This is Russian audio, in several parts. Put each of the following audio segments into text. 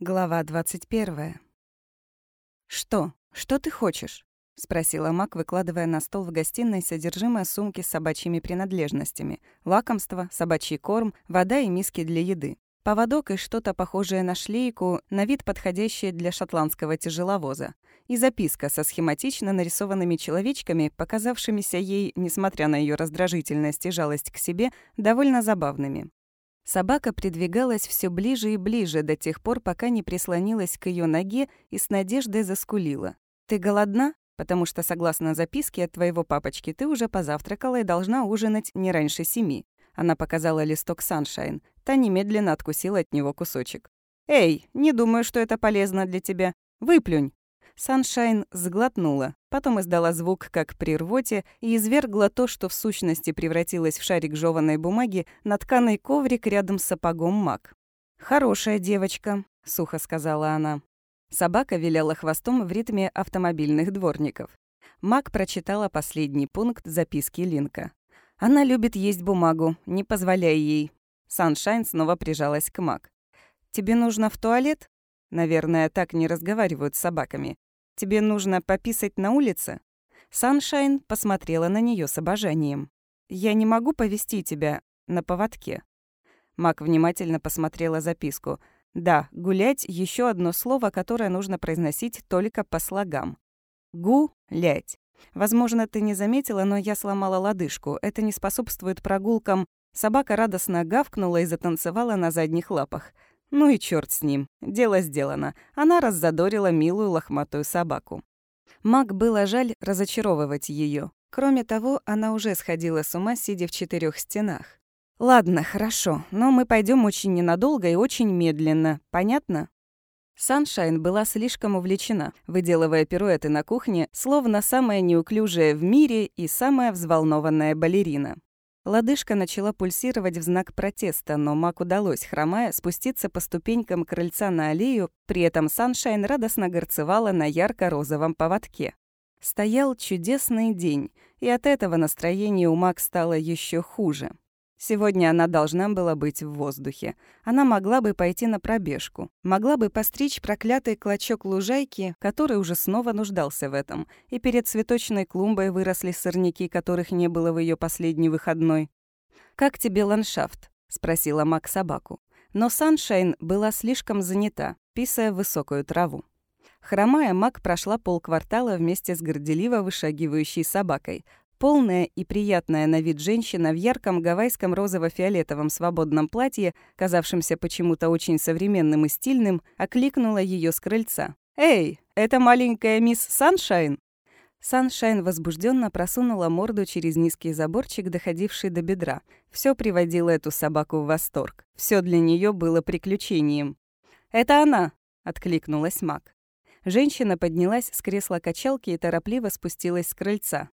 Глава 21. «Что? Что ты хочешь?» — спросила Мак, выкладывая на стол в гостиной содержимое сумки с собачьими принадлежностями. Лакомство, собачий корм, вода и миски для еды. Поводок и что-то похожее на шлейку, на вид подходящее для шотландского тяжеловоза. И записка со схематично нарисованными человечками, показавшимися ей, несмотря на ее раздражительность и жалость к себе, довольно забавными. Собака придвигалась все ближе и ближе до тех пор, пока не прислонилась к ее ноге и с надеждой заскулила. «Ты голодна? Потому что, согласно записке от твоего папочки, ты уже позавтракала и должна ужинать не раньше семи». Она показала листок Саншайн. Та немедленно откусила от него кусочек. «Эй, не думаю, что это полезно для тебя. Выплюнь!» Саншайн сглотнула, потом издала звук, как при рвоте, и извергла то, что в сущности превратилось в шарик жеванной бумаги, на тканый коврик рядом с сапогом маг. «Хорошая девочка», — сухо сказала она. Собака виляла хвостом в ритме автомобильных дворников. Мак прочитала последний пункт записки Линка. «Она любит есть бумагу, не позволяй ей». Саншайн снова прижалась к Мак. «Тебе нужно в туалет?» Наверное, так не разговаривают с собаками. Тебе нужно пописать на улице?» Саншайн посмотрела на нее с обожанием. «Я не могу повести тебя на поводке». Мак внимательно посмотрела записку. «Да, гулять — еще одно слово, которое нужно произносить только по слогам. Гулять. Возможно, ты не заметила, но я сломала лодыжку. Это не способствует прогулкам. Собака радостно гавкнула и затанцевала на задних лапах. Ну и черт с ним. Дело сделано. Она раззадорила милую лохматую собаку. Мак было жаль разочаровывать ее. Кроме того, она уже сходила с ума, сидя в четырех стенах. «Ладно, хорошо, но мы пойдем очень ненадолго и очень медленно. Понятно?» Саншайн была слишком увлечена, выделывая пируэты на кухне, словно самая неуклюжая в мире и самая взволнованная балерина. Лодыжка начала пульсировать в знак протеста, но Мак удалось, хромая, спуститься по ступенькам крыльца на аллею, при этом Саншайн радостно горцевала на ярко-розовом поводке. Стоял чудесный день, и от этого настроение у Мак стало еще хуже. Сегодня она должна была быть в воздухе. Она могла бы пойти на пробежку. Могла бы постричь проклятый клочок лужайки, который уже снова нуждался в этом. И перед цветочной клумбой выросли сорняки, которых не было в ее последний выходной. «Как тебе ландшафт?» — спросила Мак собаку. Но Саншайн была слишком занята, писая высокую траву. Хромая, Мак прошла полквартала вместе с горделиво вышагивающей собакой, Полная и приятная на вид женщина в ярком гавайском розово-фиолетовом свободном платье, казавшемся почему-то очень современным и стильным, окликнула ее с крыльца. «Эй, это маленькая мисс Саншайн?» Саншайн возбужденно просунула морду через низкий заборчик, доходивший до бедра. Все приводило эту собаку в восторг. Все для нее было приключением. «Это она!» — откликнулась Мак. Женщина поднялась с кресла качалки и торопливо спустилась с крыльца.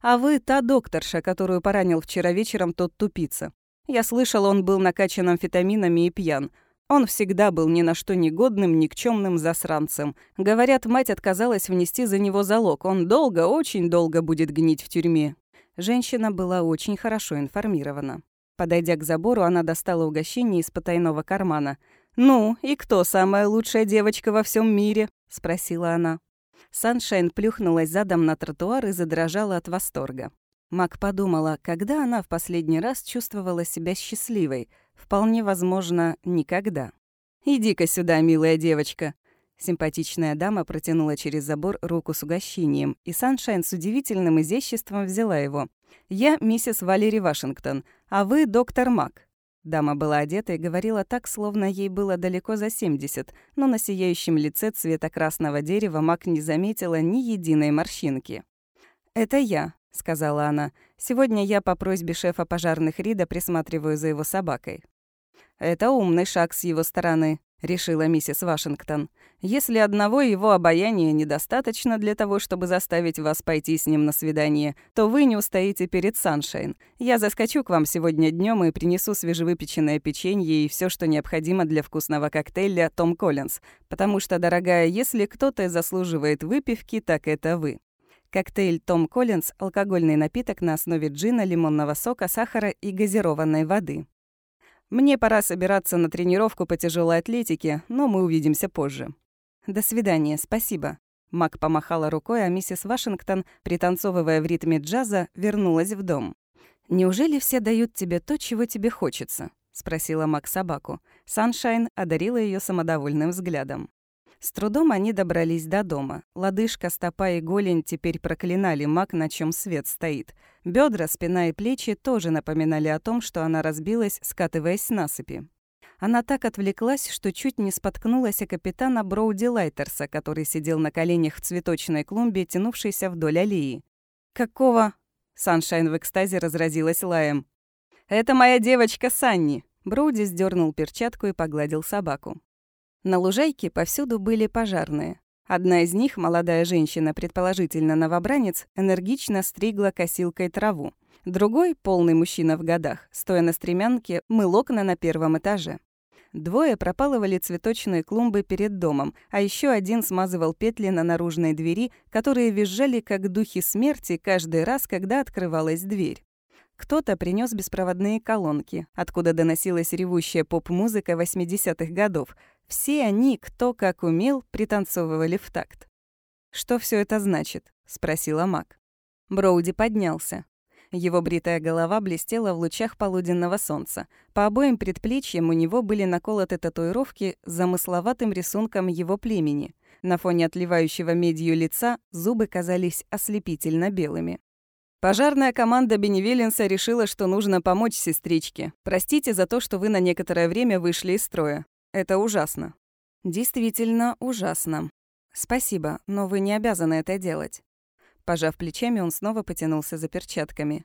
А вы та докторша, которую поранил вчера вечером тот тупица. Я слышал, он был накачан амфетаминами и пьян. Он всегда был ни на что негодным, никчемным засранцем. Говорят, мать отказалась внести за него залог. Он долго, очень долго будет гнить в тюрьме. Женщина была очень хорошо информирована. Подойдя к забору, она достала угощение из потайного кармана. «Ну, и кто самая лучшая девочка во всем мире?» — спросила она. Саншайн плюхнулась задом на тротуар и задрожала от восторга. Мак подумала, когда она в последний раз чувствовала себя счастливой. Вполне возможно, никогда. «Иди-ка сюда, милая девочка». Симпатичная дама протянула через забор руку с угощением, и Саншайн с удивительным изяществом взяла его. «Я миссис Валери Вашингтон, а вы доктор Мак. Дама была одета и говорила так, словно ей было далеко за 70, но на сияющем лице цвета красного дерева Мак не заметила ни единой морщинки. «Это я», — сказала она. «Сегодня я по просьбе шефа пожарных Рида присматриваю за его собакой». «Это умный шаг с его стороны», — решила миссис Вашингтон. «Если одного его обаяния недостаточно для того, чтобы заставить вас пойти с ним на свидание, то вы не устоите перед Саншайн. Я заскочу к вам сегодня днем и принесу свежевыпеченное печенье и все, что необходимо для вкусного коктейля «Том Коллинз», потому что, дорогая, если кто-то заслуживает выпивки, так это вы». Коктейль «Том Коллинз» — алкогольный напиток на основе джина, лимонного сока, сахара и газированной воды. Мне пора собираться на тренировку по тяжелой атлетике, но мы увидимся позже». «До свидания, спасибо». Мак помахала рукой, а миссис Вашингтон, пританцовывая в ритме джаза, вернулась в дом. «Неужели все дают тебе то, чего тебе хочется?» — спросила Мак собаку. Саншайн одарила ее самодовольным взглядом. С трудом они добрались до дома. Лодыжка, стопа и голень теперь проклинали маг, на чем свет стоит. Бедра, спина и плечи тоже напоминали о том, что она разбилась, скатываясь с насыпи. Она так отвлеклась, что чуть не споткнулась о капитана Броуди Лайтерса, который сидел на коленях в цветочной клумбе, тянувшейся вдоль аллеи. «Какого?» Саншайн в экстазе разразилась лаем. «Это моя девочка Санни!» Броуди сдернул перчатку и погладил собаку. На лужайке повсюду были пожарные. Одна из них, молодая женщина, предположительно новобранец, энергично стригла косилкой траву. Другой, полный мужчина в годах, стоя на стремянке, мыл окна на первом этаже. Двое пропалывали цветочные клумбы перед домом, а еще один смазывал петли на наружной двери, которые визжали как духи смерти каждый раз, когда открывалась дверь. Кто-то принес беспроводные колонки, откуда доносилась ревущая поп-музыка 80-х годов. Все они, кто как умел, пританцовывали в такт. «Что все это значит?» — спросила Мак. Броуди поднялся. Его бритая голова блестела в лучах полуденного солнца. По обоим предплечьям у него были наколоты татуировки с замысловатым рисунком его племени. На фоне отливающего медью лица зубы казались ослепительно белыми. Пожарная команда Беневеленса решила, что нужно помочь сестричке. Простите за то, что вы на некоторое время вышли из строя. Это ужасно. Действительно ужасно. Спасибо, но вы не обязаны это делать. Пожав плечами, он снова потянулся за перчатками.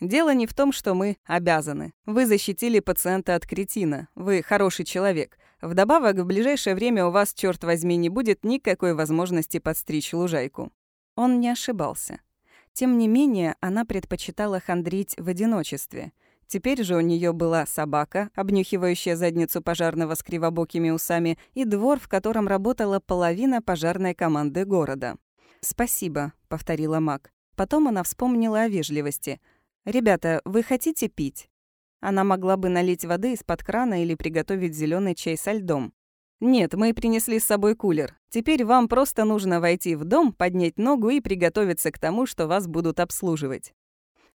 Дело не в том, что мы обязаны. Вы защитили пациента от кретина. Вы хороший человек. Вдобавок, в ближайшее время у вас, черт возьми, не будет никакой возможности подстричь лужайку. Он не ошибался. Тем не менее, она предпочитала хандрить в одиночестве. Теперь же у нее была собака, обнюхивающая задницу пожарного с кривобокими усами, и двор, в котором работала половина пожарной команды города. «Спасибо», — повторила Мак. Потом она вспомнила о вежливости. «Ребята, вы хотите пить?» Она могла бы налить воды из-под крана или приготовить зеленый чай со льдом. «Нет, мы принесли с собой кулер. Теперь вам просто нужно войти в дом, поднять ногу и приготовиться к тому, что вас будут обслуживать».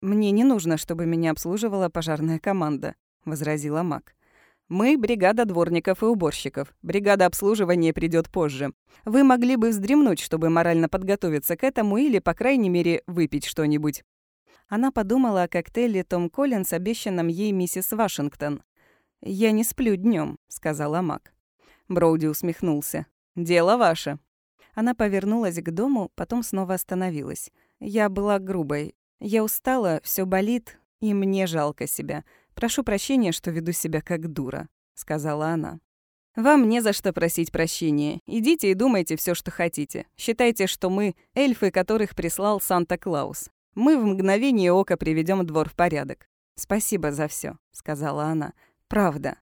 «Мне не нужно, чтобы меня обслуживала пожарная команда», — возразила Мак. Мы — бригада дворников и уборщиков. Бригада обслуживания придет позже. Вы могли бы вздремнуть, чтобы морально подготовиться к этому или, по крайней мере, выпить что-нибудь». Она подумала о коктейле Том Коллинс, обещанном ей миссис Вашингтон. «Я не сплю днем, сказала Мак. Броуди усмехнулся. «Дело ваше». Она повернулась к дому, потом снова остановилась. «Я была грубой. Я устала, все болит, и мне жалко себя. «Прошу прощения, что веду себя как дура», — сказала она. «Вам не за что просить прощения. Идите и думайте все, что хотите. Считайте, что мы — эльфы, которых прислал Санта-Клаус. Мы в мгновение ока приведем двор в порядок. Спасибо за все, сказала она. Правда.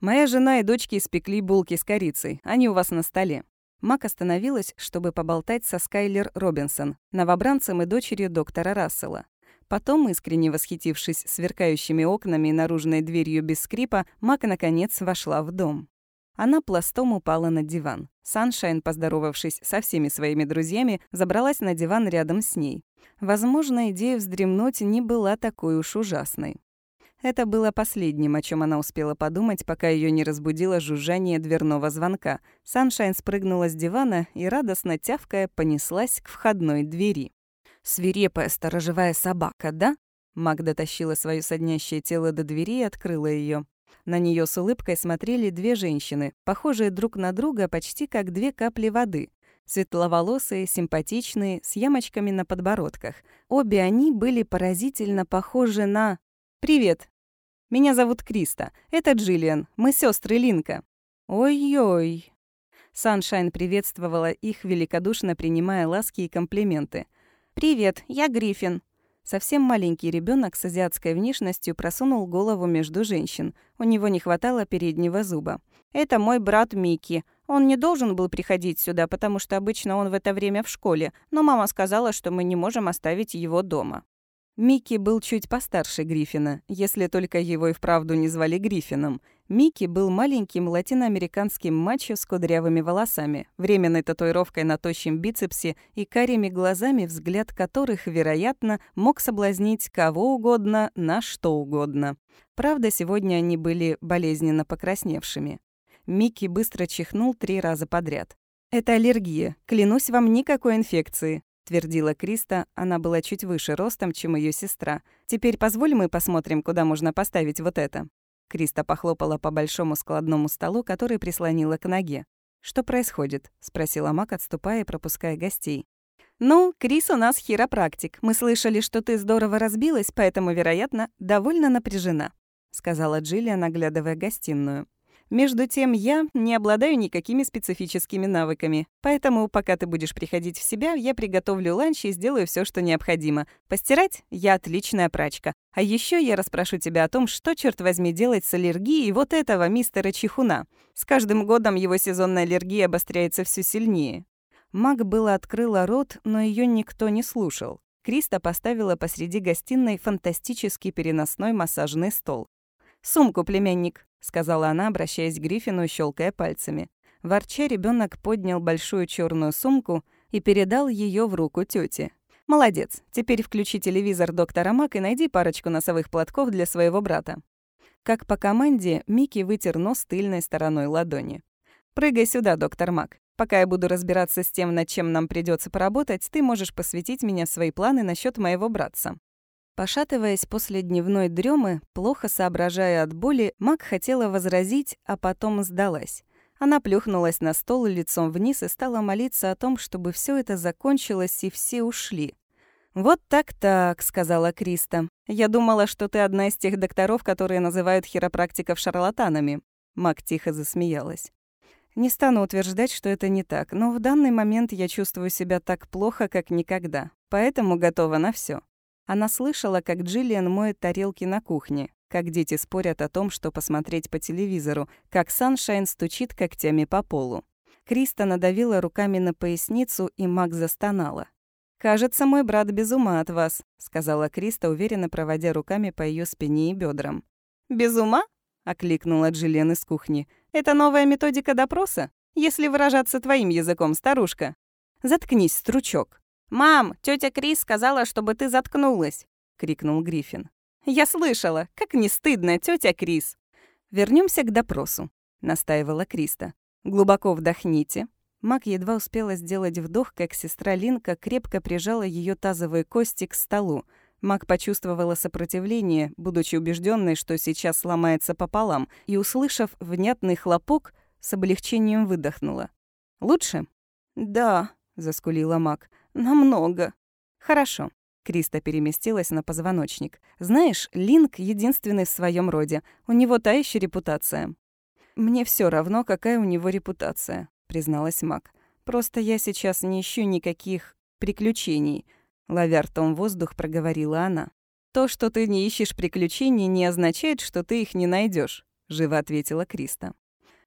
Моя жена и дочки испекли булки с корицей. Они у вас на столе. Мак остановилась, чтобы поболтать со Скайлер Робинсон, новобранцем и дочерью доктора Рассела. Потом, искренне восхитившись сверкающими окнами и наружной дверью без скрипа, Мак наконец вошла в дом. Она пластом упала на диван. Саншайн, поздоровавшись со всеми своими друзьями, забралась на диван рядом с ней. Возможно, идея вздремнуть не была такой уж ужасной. Это было последним, о чем она успела подумать, пока ее не разбудило жужжание дверного звонка. Саншайн спрыгнула с дивана и, радостно тявкая, понеслась к входной двери. Свирепая сторожевая собака, да? Магда тащила свое соднящее тело до двери и открыла ее. На нее с улыбкой смотрели две женщины, похожие друг на друга почти как две капли воды. Светловолосые, симпатичные, с ямочками на подбородках. Обе они были поразительно похожи на... «Привет! Меня зовут Криста. Это Джиллиан. Мы сестры Линка». «Ой-ой!» Саншайн приветствовала их, великодушно принимая ласки и комплименты. «Привет, я Гриффин». Совсем маленький ребенок с азиатской внешностью просунул голову между женщин. У него не хватало переднего зуба. «Это мой брат Микки. Он не должен был приходить сюда, потому что обычно он в это время в школе, но мама сказала, что мы не можем оставить его дома». Микки был чуть постарше Гриффина, если только его и вправду не звали Гриффином. Микки был маленьким латиноамериканским мачо с кудрявыми волосами, временной татуировкой на тощем бицепсе и карими глазами, взгляд которых, вероятно, мог соблазнить кого угодно на что угодно. Правда, сегодня они были болезненно покрасневшими. Микки быстро чихнул три раза подряд. «Это аллергия. Клянусь вам, никакой инфекции твердила Криста, она была чуть выше ростом, чем ее сестра. «Теперь позволь мы посмотрим, куда можно поставить вот это». Криста похлопала по большому складному столу, который прислонила к ноге. «Что происходит?» — спросила Мак, отступая и пропуская гостей. «Ну, Крис у нас хиропрактик. Мы слышали, что ты здорово разбилась, поэтому, вероятно, довольно напряжена», — сказала Джиллиан, оглядывая гостиную. Между тем, я не обладаю никакими специфическими навыками. Поэтому, пока ты будешь приходить в себя, я приготовлю ланч и сделаю все, что необходимо. Постирать — я отличная прачка. А еще я расспрошу тебя о том, что, черт возьми, делать с аллергией вот этого мистера Чихуна. С каждым годом его сезонная аллергия обостряется все сильнее. Маг было открыла рот, но ее никто не слушал. Криста поставила посреди гостиной фантастический переносной массажный стол. «Сумку, племянник», — сказала она, обращаясь к Гриффину щелкая пальцами. Ворча ребенок поднял большую черную сумку и передал ее в руку тете. «Молодец. Теперь включи телевизор доктора Мак и найди парочку носовых платков для своего брата». Как по команде, Микки вытер нос тыльной стороной ладони. «Прыгай сюда, доктор Мак. Пока я буду разбираться с тем, над чем нам придется поработать, ты можешь посвятить меня в свои планы насчет моего братца». Пошатываясь после дневной дремы, плохо соображая от боли, Мак хотела возразить, а потом сдалась. Она плюхнулась на стол лицом вниз и стала молиться о том, чтобы все это закончилось и все ушли. «Вот так-так», — сказала Криста. «Я думала, что ты одна из тех докторов, которые называют хиропрактиков шарлатанами». Мак тихо засмеялась. «Не стану утверждать, что это не так, но в данный момент я чувствую себя так плохо, как никогда, поэтому готова на все. Она слышала, как Джиллиан моет тарелки на кухне, как дети спорят о том, что посмотреть по телевизору, как Саншайн стучит когтями по полу. Криста надавила руками на поясницу, и Мак застонала. «Кажется, мой брат без ума от вас», — сказала Криста, уверенно проводя руками по ее спине и бедрам. «Без ума?» — окликнула Джиллиан из кухни. «Это новая методика допроса? Если выражаться твоим языком, старушка». «Заткнись, стручок», «Мам, тетя Крис сказала, чтобы ты заткнулась!» — крикнул Гриффин. «Я слышала! Как не стыдно, тетя Крис!» Вернемся к допросу», — настаивала Криста. «Глубоко вдохните». Мак едва успела сделать вдох, как сестра Линка крепко прижала ее тазовые кости к столу. Мак почувствовала сопротивление, будучи убежденной, что сейчас сломается пополам, и, услышав внятный хлопок, с облегчением выдохнула. «Лучше?» «Да», — заскулила Мак. Намного. Хорошо. Криста переместилась на позвоночник. Знаешь, Линк единственный в своем роде. У него та еще репутация. Мне все равно, какая у него репутация, призналась Мак. Просто я сейчас не ищу никаких приключений. Ловя ртом воздух, проговорила она. То, что ты не ищешь приключений, не означает, что ты их не найдешь, живо ответила Криста.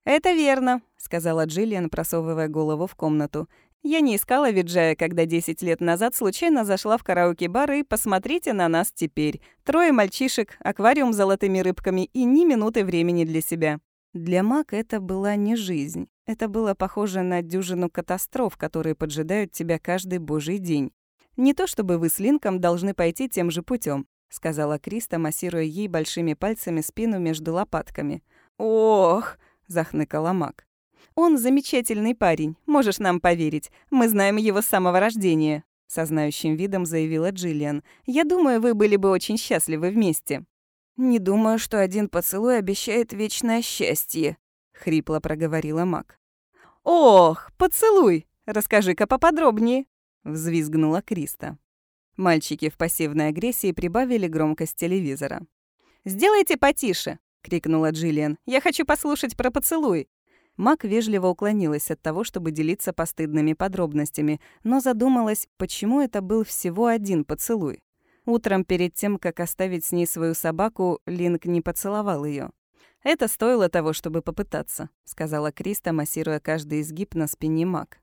«Это верно», — сказала Джиллиан, просовывая голову в комнату. Я не искала Виджая, когда 10 лет назад случайно зашла в караоке-бар и посмотрите на нас теперь. Трое мальчишек, аквариум с золотыми рыбками и ни минуты времени для себя. Для Мак это была не жизнь. Это было похоже на дюжину катастроф, которые поджидают тебя каждый божий день. Не то чтобы вы с Линком должны пойти тем же путем, сказала Криста, массируя ей большими пальцами спину между лопатками. «Ох!» — захныкала Мак. Он замечательный парень, можешь нам поверить. Мы знаем его с самого рождения», — со знающим видом заявила Джиллиан. «Я думаю, вы были бы очень счастливы вместе». «Не думаю, что один поцелуй обещает вечное счастье», — хрипло проговорила Мак. «Ох, поцелуй! Расскажи-ка поподробнее», — взвизгнула Криста. Мальчики в пассивной агрессии прибавили громкость телевизора. «Сделайте потише!» — крикнула Джиллиан. «Я хочу послушать про поцелуй!» Мак вежливо уклонилась от того, чтобы делиться постыдными подробностями, но задумалась, почему это был всего один поцелуй. Утром перед тем, как оставить с ней свою собаку, Линк не поцеловал ее. «Это стоило того, чтобы попытаться», — сказала Криста, массируя каждый изгиб на спине Мак.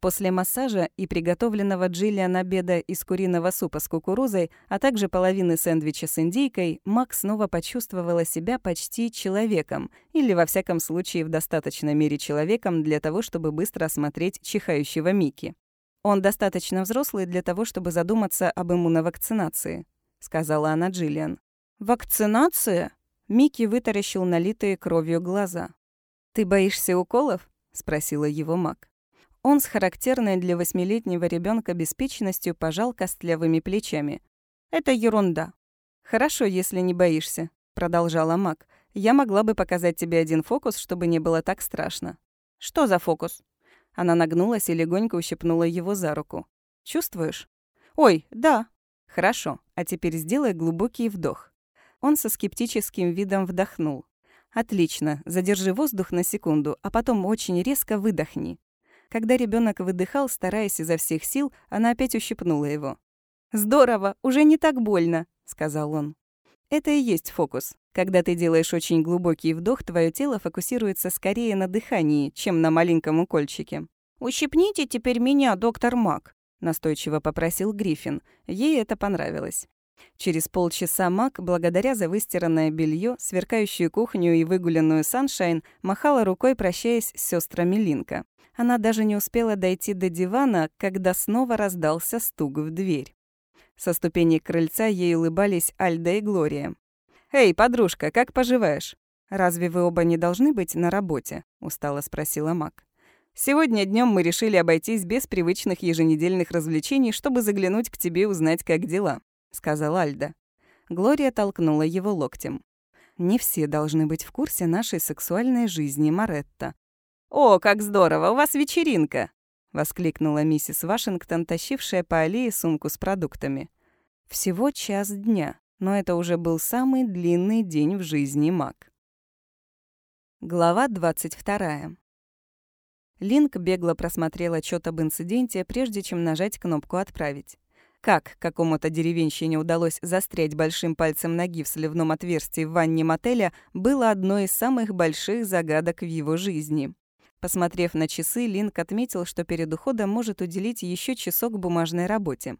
После массажа и приготовленного Джиллиан обеда из куриного супа с кукурузой, а также половины сэндвича с индейкой, Мак снова почувствовала себя почти человеком, или, во всяком случае, в достаточной мере человеком для того, чтобы быстро осмотреть чихающего Микки. «Он достаточно взрослый для того, чтобы задуматься об иммуновакцинации», — сказала она Джиллиан. «Вакцинация?» Микки вытаращил налитые кровью глаза. «Ты боишься уколов?» — спросила его Мак. Он с характерной для восьмилетнего ребенка беспечностью пожал костлявыми плечами. «Это ерунда». «Хорошо, если не боишься», — продолжала Мак. «Я могла бы показать тебе один фокус, чтобы не было так страшно». «Что за фокус?» Она нагнулась и легонько ущипнула его за руку. «Чувствуешь?» «Ой, да». «Хорошо, а теперь сделай глубокий вдох». Он со скептическим видом вдохнул. «Отлично, задержи воздух на секунду, а потом очень резко выдохни. Когда ребенок выдыхал, стараясь изо всех сил, она опять ущипнула его. «Здорово, уже не так больно», — сказал он. Это и есть фокус. Когда ты делаешь очень глубокий вдох, твое тело фокусируется скорее на дыхании, чем на маленьком укольчике. «Ущипните теперь меня, доктор Мак», — настойчиво попросил Гриффин. Ей это понравилось. Через полчаса Мак, благодаря за выстиранное белье, сверкающую кухню и выгуленную Саншайн, махала рукой, прощаясь с сестрами Линка. Она даже не успела дойти до дивана, когда снова раздался стук в дверь. Со ступеней крыльца ей улыбались Альда и Глория. «Эй, подружка, как поживаешь? Разве вы оба не должны быть на работе?» — устало спросила Мак. «Сегодня днем мы решили обойтись без привычных еженедельных развлечений, чтобы заглянуть к тебе и узнать, как дела», — сказал Альда. Глория толкнула его локтем. «Не все должны быть в курсе нашей сексуальной жизни, Маретта. «О, как здорово! У вас вечеринка!» — воскликнула миссис Вашингтон, тащившая по аллее сумку с продуктами. Всего час дня, но это уже был самый длинный день в жизни Мак. Глава 22. Линк бегло просмотрел отчет об инциденте, прежде чем нажать кнопку «Отправить». Как какому-то деревенщине удалось застрять большим пальцем ноги в сливном отверстии в ванне мотеля, было одной из самых больших загадок в его жизни. Посмотрев на часы, Линк отметил, что перед уходом может уделить еще часок бумажной работе.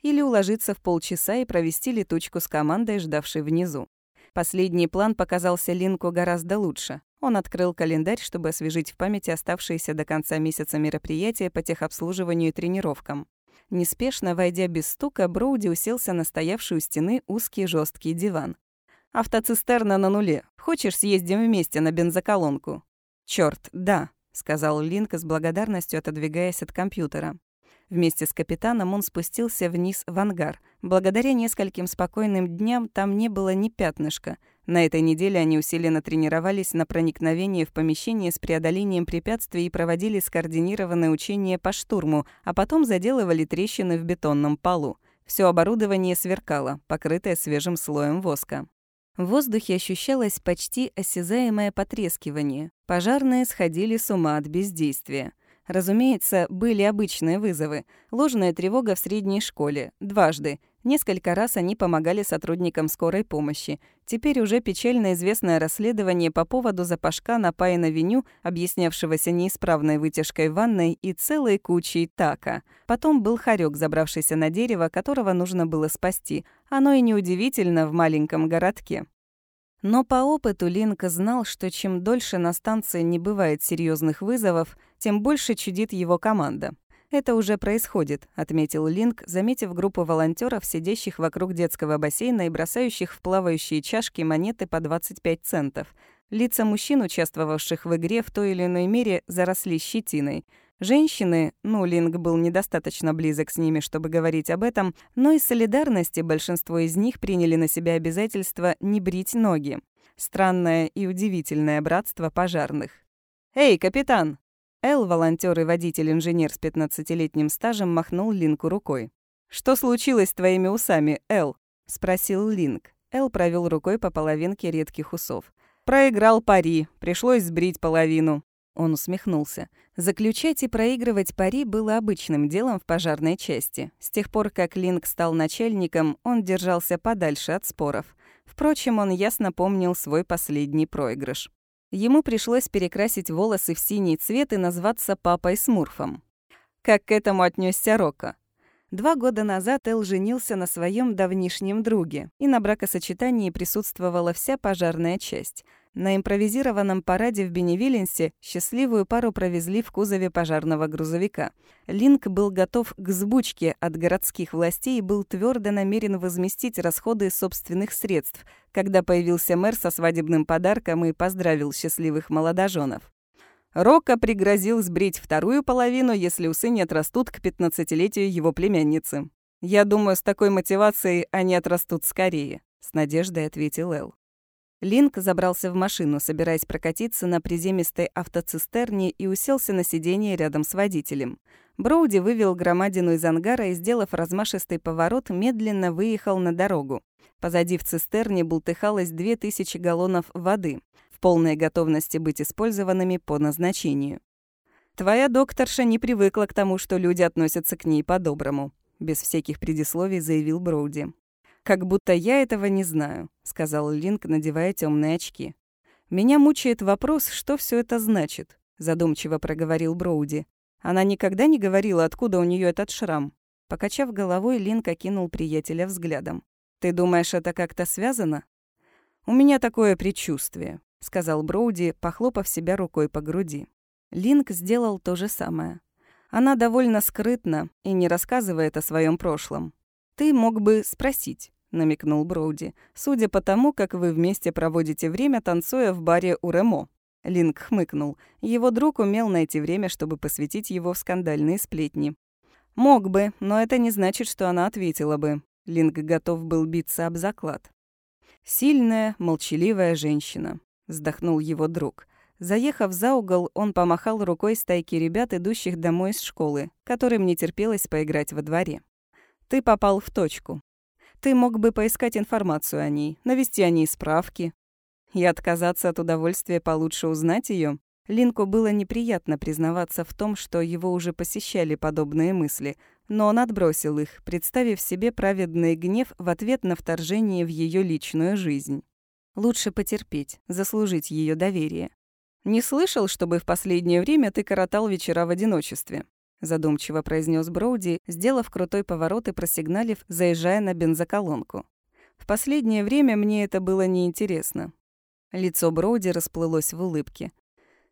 Или уложиться в полчаса и провести летучку с командой, ждавшей внизу. Последний план показался Линку гораздо лучше. Он открыл календарь, чтобы освежить в памяти оставшиеся до конца месяца мероприятия по техобслуживанию и тренировкам. Неспешно, войдя без стука, Броуди уселся на стоявший у стены узкий жесткий диван. «Автоцистерна на нуле. Хочешь, съездим вместе на бензоколонку?» «Чёрт, да», — сказал Линк с благодарностью, отодвигаясь от компьютера. Вместе с капитаном он спустился вниз в ангар. Благодаря нескольким спокойным дням там не было ни пятнышка. На этой неделе они усиленно тренировались на проникновение в помещение с преодолением препятствий и проводили скоординированные учения по штурму, а потом заделывали трещины в бетонном полу. Все оборудование сверкало, покрытое свежим слоем воска. В воздухе ощущалось почти осязаемое потрескивание. Пожарные сходили с ума от бездействия. Разумеется, были обычные вызовы. Ложная тревога в средней школе. Дважды. Несколько раз они помогали сотрудникам скорой помощи. Теперь уже печально известное расследование по поводу запашка на Пайн-авеню, объяснявшегося неисправной вытяжкой ванной и целой кучей така. Потом был хорек, забравшийся на дерево, которого нужно было спасти. Оно и неудивительно в маленьком городке. Но по опыту Линк знал, что чем дольше на станции не бывает серьезных вызовов, тем больше чудит его команда. «Это уже происходит», — отметил Линк, заметив группу волонтеров, сидящих вокруг детского бассейна и бросающих в плавающие чашки монеты по 25 центов. Лица мужчин, участвовавших в игре, в той или иной мере заросли щетиной. Женщины, ну, Линк был недостаточно близок с ними, чтобы говорить об этом, но из солидарности большинство из них приняли на себя обязательство не брить ноги. Странное и удивительное братство пожарных. «Эй, капитан!» Эл, волонтер и водитель-инженер с 15-летним стажем, махнул Линку рукой. «Что случилось с твоими усами, Эл?» — спросил Линк. Эл провел рукой по половинке редких усов. «Проиграл пари. Пришлось сбрить половину». Он усмехнулся. Заключать и проигрывать пари было обычным делом в пожарной части. С тех пор, как Линк стал начальником, он держался подальше от споров. Впрочем, он ясно помнил свой последний проигрыш. Ему пришлось перекрасить волосы в синий цвет и назваться папой Смурфом. Как к этому отнесся Рока? Два года назад Эл женился на своем давнишнем друге, и на бракосочетании присутствовала вся пожарная часть. На импровизированном параде в Беневиленсе счастливую пару провезли в кузове пожарного грузовика. Линк был готов к сбучке от городских властей и был твердо намерен возместить расходы собственных средств, когда появился мэр со свадебным подарком и поздравил счастливых молодоженов. Рока пригрозил сбрить вторую половину, если усы не отрастут к пятнадцатилетию его племянницы. «Я думаю, с такой мотивацией они отрастут скорее», — с надеждой ответил Эл. Линк забрался в машину, собираясь прокатиться на приземистой автоцистерне и уселся на сиденье рядом с водителем. Броуди вывел громадину из ангара и, сделав размашистый поворот, медленно выехал на дорогу. Позади в цистерне бултыхалось две тысячи галлонов воды полной готовности быть использованными по назначению. Твоя докторша не привыкла к тому, что люди относятся к ней по-доброму, без всяких предисловий заявил Броуди. Как будто я этого не знаю, сказал Линк, надевая темные очки. Меня мучает вопрос, что все это значит, задумчиво проговорил Броуди. Она никогда не говорила, откуда у нее этот шрам. Покачав головой, Линк окинул приятеля взглядом. «Ты думаешь, это как-то связано?» «У меня такое предчувствие сказал Броуди, похлопав себя рукой по груди. Линк сделал то же самое. Она довольно скрытна и не рассказывает о своем прошлом. Ты мог бы спросить, намекнул Броуди, судя по тому, как вы вместе проводите время, танцуя в баре у Ремо. Линк хмыкнул. Его друг умел найти время, чтобы посвятить его в скандальные сплетни. Мог бы, но это не значит, что она ответила бы. Линк готов был биться об заклад. Сильная, молчаливая женщина вздохнул его друг. Заехав за угол, он помахал рукой стайке ребят, идущих домой из школы, которым не терпелось поиграть во дворе. «Ты попал в точку. Ты мог бы поискать информацию о ней, навести о ней справки. И отказаться от удовольствия получше узнать ее. Линку было неприятно признаваться в том, что его уже посещали подобные мысли, но он отбросил их, представив себе праведный гнев в ответ на вторжение в ее личную жизнь. Лучше потерпеть, заслужить ее доверие. «Не слышал, чтобы в последнее время ты коротал вечера в одиночестве», задумчиво произнес Броуди, сделав крутой поворот и просигналив, заезжая на бензоколонку. «В последнее время мне это было неинтересно». Лицо Броуди расплылось в улыбке.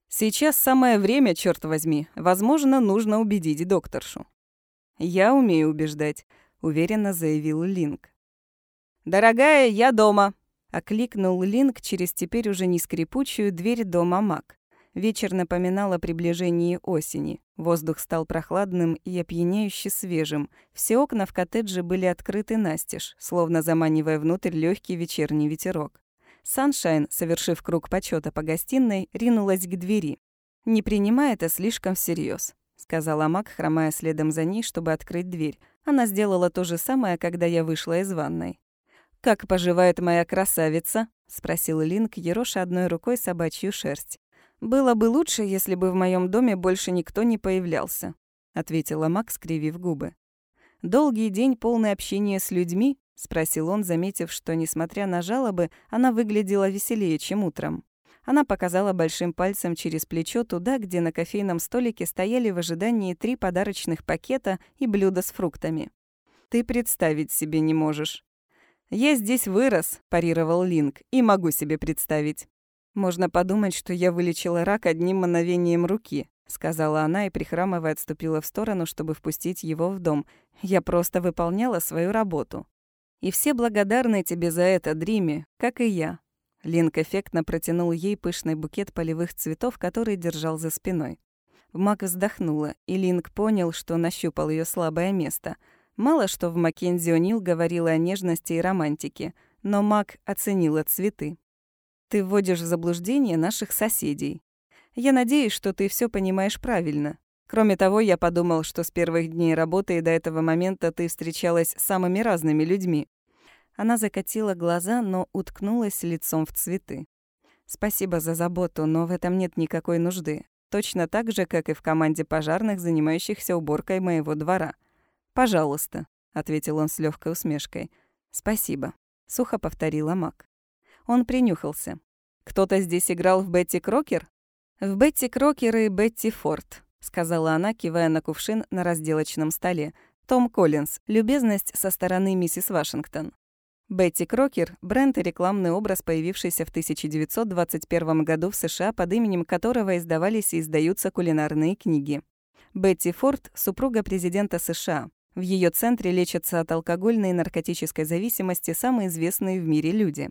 «Сейчас самое время, черт возьми. Возможно, нужно убедить докторшу». «Я умею убеждать», — уверенно заявил Линк. «Дорогая, я дома», Окликнул Линк через теперь уже не скрипучую дверь дома Мак. Вечер напоминал о приближении осени. Воздух стал прохладным и опьяняюще свежим. Все окна в коттедже были открыты настежь, словно заманивая внутрь легкий вечерний ветерок. Саншайн, совершив круг почета по гостиной, ринулась к двери. «Не принимай это слишком всерьез, сказала Мак, хромая следом за ней, чтобы открыть дверь. Она сделала то же самое, когда я вышла из ванной. «Как поживает моя красавица?» — спросил Линк, ероша одной рукой собачью шерсть. «Было бы лучше, если бы в моем доме больше никто не появлялся», — ответила Макс, кривив губы. «Долгий день, полный общения с людьми?» — спросил он, заметив, что, несмотря на жалобы, она выглядела веселее, чем утром. Она показала большим пальцем через плечо туда, где на кофейном столике стояли в ожидании три подарочных пакета и блюдо с фруктами. «Ты представить себе не можешь», «Я здесь вырос», — парировал Линк, — «и могу себе представить». «Можно подумать, что я вылечила рак одним мановением руки», — сказала она и, прихрамывая, отступила в сторону, чтобы впустить его в дом. «Я просто выполняла свою работу». «И все благодарны тебе за это, Дриме, как и я». Линк эффектно протянул ей пышный букет полевых цветов, который держал за спиной. Мак вздохнула, и Линк понял, что нащупал ее слабое место — Мало что в Маккензи О'Нил говорила о нежности и романтике, но Мак оценила цветы. «Ты вводишь в заблуждение наших соседей. Я надеюсь, что ты все понимаешь правильно. Кроме того, я подумал, что с первых дней работы и до этого момента ты встречалась с самыми разными людьми». Она закатила глаза, но уткнулась лицом в цветы. «Спасибо за заботу, но в этом нет никакой нужды. Точно так же, как и в команде пожарных, занимающихся уборкой моего двора. «Пожалуйста», — ответил он с легкой усмешкой. «Спасибо», — сухо повторила Мак. Он принюхался. «Кто-то здесь играл в Бетти Крокер?» «В Бетти Крокер и Бетти Форд», — сказала она, кивая на кувшин на разделочном столе. «Том Коллинз. Любезность со стороны миссис Вашингтон». Бетти Крокер – бренд и рекламный образ, появившийся в 1921 году в США, под именем которого издавались и издаются кулинарные книги. Бетти Форд – супруга президента США. В ее центре лечатся от алкогольной и наркотической зависимости самые известные в мире люди.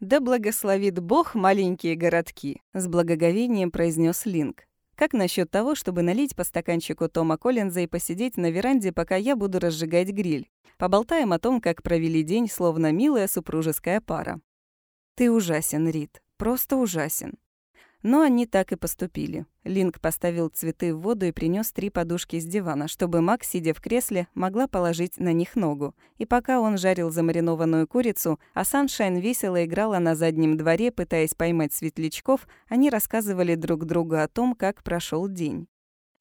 «Да благословит Бог маленькие городки», — с благоговением произнес Линк. «Как насчет того, чтобы налить по стаканчику Тома Коллинза и посидеть на веранде, пока я буду разжигать гриль? Поболтаем о том, как провели день, словно милая супружеская пара». «Ты ужасен, Рид, просто ужасен», но они так и поступили. Линк поставил цветы в воду и принес три подушки с дивана, чтобы Мак, сидя в кресле, могла положить на них ногу. И пока он жарил замаринованную курицу, а Саншайн весело играла на заднем дворе, пытаясь поймать светлячков, они рассказывали друг другу о том, как прошел день.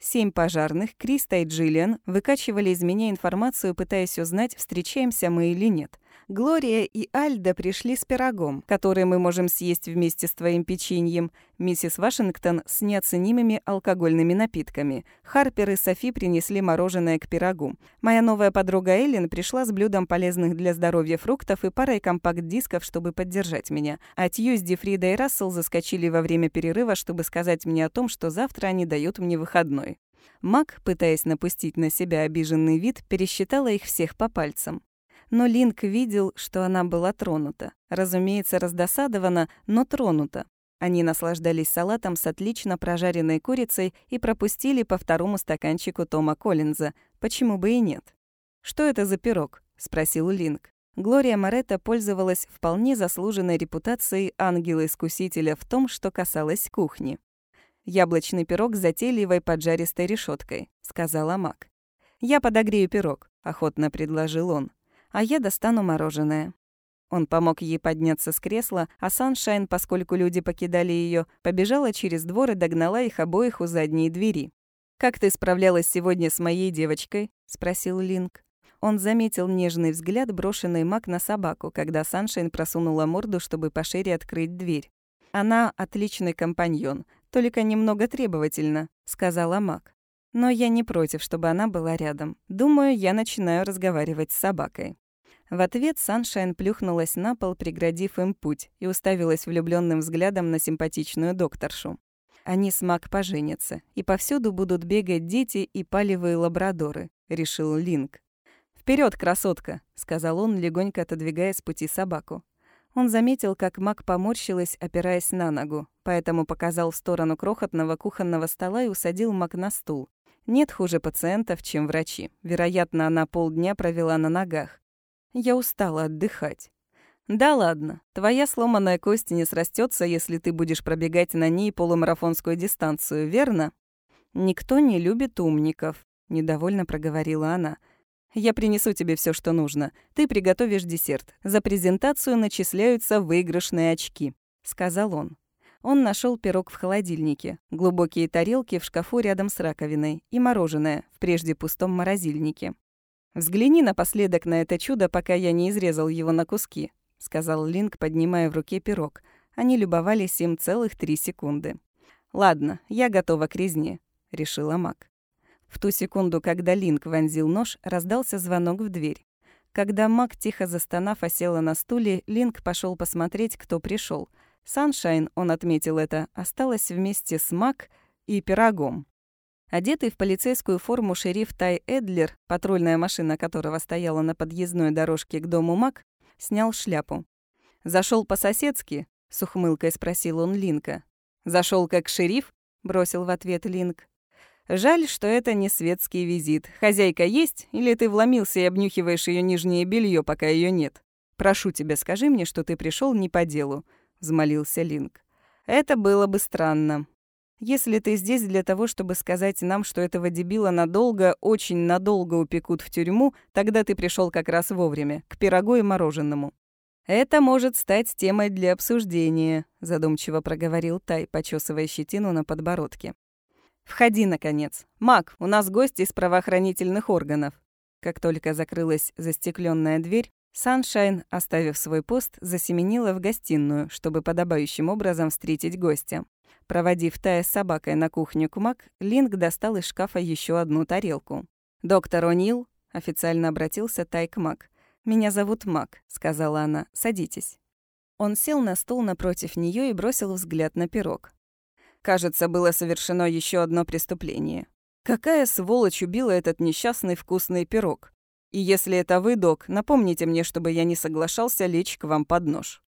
Семь пожарных, Криста и Джиллиан, выкачивали из меня информацию, пытаясь узнать, встречаемся мы или нет. Глория и Альда пришли с пирогом, который мы можем съесть вместе с твоим печеньем. Миссис Вашингтон с неоценимыми алкогольными напитками. Харпер и Софи принесли мороженое к пирогу. Моя новая подруга Эллен пришла с блюдом полезных для здоровья фруктов и парой компакт-дисков, чтобы поддержать меня. А Тьюзди, Фрида и Рассел заскочили во время перерыва, чтобы сказать мне о том, что завтра они дают мне выходной. Мак, пытаясь напустить на себя обиженный вид, пересчитала их всех по пальцам но Линк видел, что она была тронута. Разумеется, раздосадована, но тронута. Они наслаждались салатом с отлично прожаренной курицей и пропустили по второму стаканчику Тома Коллинза. Почему бы и нет? «Что это за пирог?» — спросил Линк. Глория Моретто пользовалась вполне заслуженной репутацией ангела-искусителя в том, что касалось кухни. «Яблочный пирог с затейливой поджаристой решеткой, сказала Мак. «Я подогрею пирог», — охотно предложил он а я достану мороженое». Он помог ей подняться с кресла, а Саншайн, поскольку люди покидали ее, побежала через двор и догнала их обоих у задней двери. «Как ты справлялась сегодня с моей девочкой?» — спросил Линк. Он заметил нежный взгляд, брошенный Мак на собаку, когда Саншайн просунула морду, чтобы пошире открыть дверь. «Она отличный компаньон, только немного требовательна», — сказала Мак. Но я не против, чтобы она была рядом. Думаю, я начинаю разговаривать с собакой. В ответ Саншайн плюхнулась на пол, преградив им путь, и уставилась влюбленным взглядом на симпатичную докторшу. Они с Мак поженятся, и повсюду будут бегать дети и палевые лабрадоры, решил Линк. Вперед, красотка!» — сказал он, легонько отодвигая с пути собаку. Он заметил, как Мак поморщилась, опираясь на ногу, поэтому показал в сторону крохотного кухонного стола и усадил Мак на стул. Нет хуже пациентов, чем врачи. Вероятно, она полдня провела на ногах. Я устала отдыхать. Да ладно, твоя сломанная кость не срастется, если ты будешь пробегать на ней полумарафонскую дистанцию, верно? Никто не любит умников, недовольно проговорила она. Я принесу тебе все, что нужно. Ты приготовишь десерт. За презентацию начисляются выигрышные очки, сказал он. Он нашел пирог в холодильнике, глубокие тарелки в шкафу рядом с раковиной и мороженое в прежде пустом морозильнике. «Взгляни напоследок на это чудо, пока я не изрезал его на куски», — сказал Линк, поднимая в руке пирог. Они любовались им целых три секунды. «Ладно, я готова к резне», — решила Мак. В ту секунду, когда Линк вонзил нож, раздался звонок в дверь. Когда Мак, тихо застонав, осела на стуле, Линк пошел посмотреть, кто пришел — Саншайн, он отметил это, осталась вместе с Мак и Пирогом. Одетый в полицейскую форму шериф Тай Эдлер, патрульная машина которого стояла на подъездной дорожке к дому Мак, снял шляпу. Зашел по-соседски?» — с ухмылкой спросил он Линка. Зашел как шериф?» — бросил в ответ Линк. «Жаль, что это не светский визит. Хозяйка есть, или ты вломился и обнюхиваешь ее нижнее белье, пока ее нет? Прошу тебя, скажи мне, что ты пришел не по делу. — взмолился Линк. «Это было бы странно. Если ты здесь для того, чтобы сказать нам, что этого дебила надолго, очень надолго упекут в тюрьму, тогда ты пришел как раз вовремя, к пирогу и мороженому». «Это может стать темой для обсуждения», — задумчиво проговорил Тай, почесывая щетину на подбородке. «Входи, наконец. Мак, у нас гость из правоохранительных органов». Как только закрылась застекленная дверь, Саншайн, оставив свой пост, засеменила в гостиную, чтобы подобающим образом встретить гостя. Проводив Тая с собакой на кухню к Мак, Линк достал из шкафа еще одну тарелку. «Доктор О'Нил», — официально обратился Тай к Мак. «Меня зовут Мак», — сказала она. «Садитесь». Он сел на стул напротив нее и бросил взгляд на пирог. Кажется, было совершено еще одно преступление. Какая сволочь убила этот несчастный вкусный пирог? И если это вы, док, напомните мне, чтобы я не соглашался лечь к вам под нож.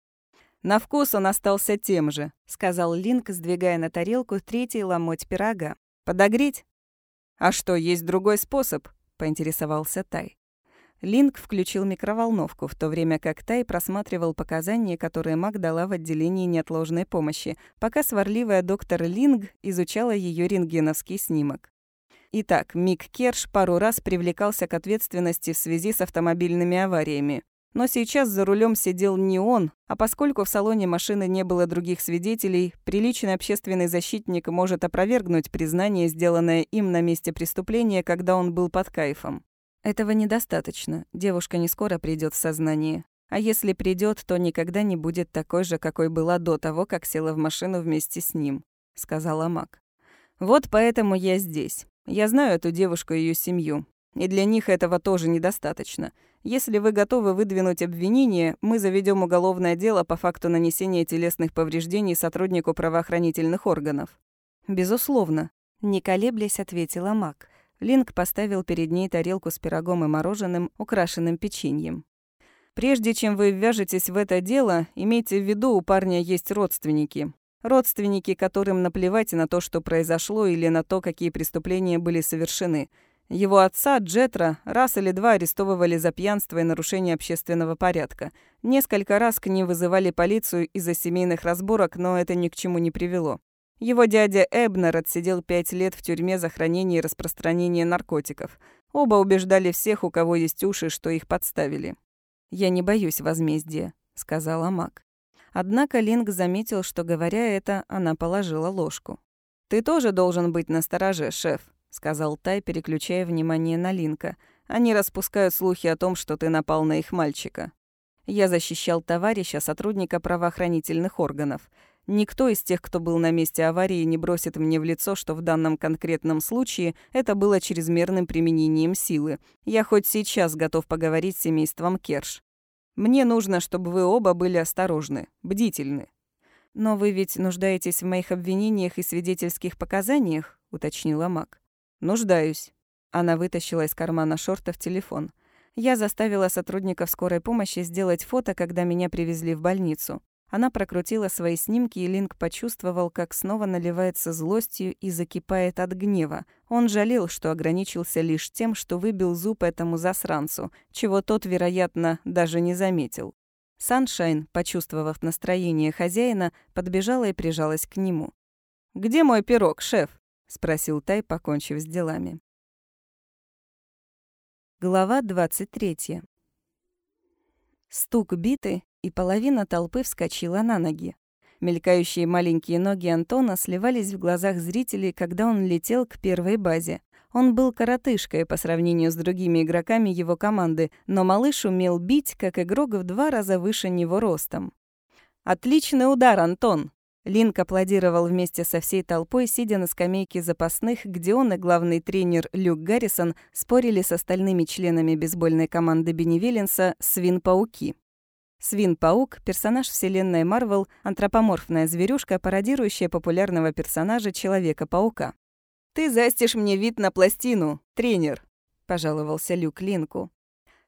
На вкус он остался тем же, сказал Линк, сдвигая на тарелку третий ломоть пирога. Подогреть? А что, есть другой способ? поинтересовался Тай. Линк включил микроволновку, в то время как Тай просматривал показания, которые Мак дала в отделении неотложной помощи, пока сварливая доктор Линг изучала ее рентгеновский снимок. Итак, Мик Керш пару раз привлекался к ответственности в связи с автомобильными авариями. Но сейчас за рулем сидел не он, а поскольку в салоне машины не было других свидетелей, приличный общественный защитник может опровергнуть признание, сделанное им на месте преступления, когда он был под кайфом. Этого недостаточно. Девушка не скоро придет в сознание. А если придет, то никогда не будет такой же, какой была до того, как села в машину вместе с ним, сказала Мак. Вот поэтому я здесь. Я знаю эту девушку и ее семью. И для них этого тоже недостаточно. Если вы готовы выдвинуть обвинение, мы заведем уголовное дело по факту нанесения телесных повреждений сотруднику правоохранительных органов. Безусловно, не колеблясь, ответила Мак. Линк поставил перед ней тарелку с пирогом и мороженым, украшенным печеньем. Прежде чем вы ввяжетесь в это дело, имейте в виду, у парня есть родственники. Родственники, которым наплевать на то, что произошло, или на то, какие преступления были совершены. Его отца, Джетра, раз или два арестовывали за пьянство и нарушение общественного порядка. Несколько раз к ним вызывали полицию из-за семейных разборок, но это ни к чему не привело. Его дядя Эбнер отсидел пять лет в тюрьме за хранение и распространение наркотиков. Оба убеждали всех, у кого есть уши, что их подставили. «Я не боюсь возмездия», — сказала Мак. Однако Линк заметил, что, говоря это, она положила ложку. «Ты тоже должен быть настороже, шеф», — сказал Тай, переключая внимание на Линка. «Они распускают слухи о том, что ты напал на их мальчика». Я защищал товарища, сотрудника правоохранительных органов. Никто из тех, кто был на месте аварии, не бросит мне в лицо, что в данном конкретном случае это было чрезмерным применением силы. Я хоть сейчас готов поговорить с семейством Керш. Мне нужно, чтобы вы оба были осторожны, бдительны. Но вы ведь нуждаетесь в моих обвинениях и свидетельских показаниях, уточнила Мак. Нуждаюсь. Она вытащила из кармана шортов телефон. Я заставила сотрудников скорой помощи сделать фото, когда меня привезли в больницу. Она прокрутила свои снимки, и Линк почувствовал, как снова наливается злостью и закипает от гнева. Он жалел, что ограничился лишь тем, что выбил зуб этому засранцу, чего тот, вероятно, даже не заметил. Саншайн, почувствовав настроение хозяина, подбежала и прижалась к нему. «Где мой пирог, шеф?» — спросил Тай, покончив с делами. Глава 23. Стук биты, и половина толпы вскочила на ноги. Мелькающие маленькие ноги Антона сливались в глазах зрителей, когда он летел к первой базе. Он был коротышкой по сравнению с другими игроками его команды, но малыш умел бить, как игрок в два раза выше него ростом. «Отличный удар, Антон!» Линк аплодировал вместе со всей толпой, сидя на скамейке запасных, где он и главный тренер Люк Гаррисон спорили с остальными членами бейсбольной команды Бенни «Свин-пауки». Свин-паук — персонаж вселенной Марвел, антропоморфная зверюшка, пародирующая популярного персонажа Человека-паука. «Ты застишь мне вид на пластину, тренер», — пожаловался Люк Линку.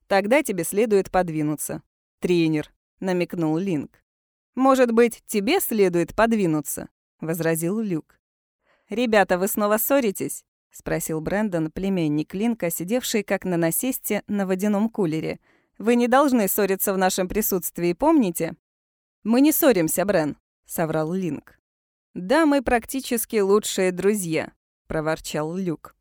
«Тогда тебе следует подвинуться». «Тренер», — намекнул Линк. «Может быть, тебе следует подвинуться?» — возразил Люк. «Ребята, вы снова ссоритесь?» — спросил Брэндон, племянник Линка, сидевший как на насесте на водяном кулере — вы не должны ссориться в нашем присутствии, помните?» «Мы не ссоримся, Брен», — соврал Линк. «Да, мы практически лучшие друзья», — проворчал Люк.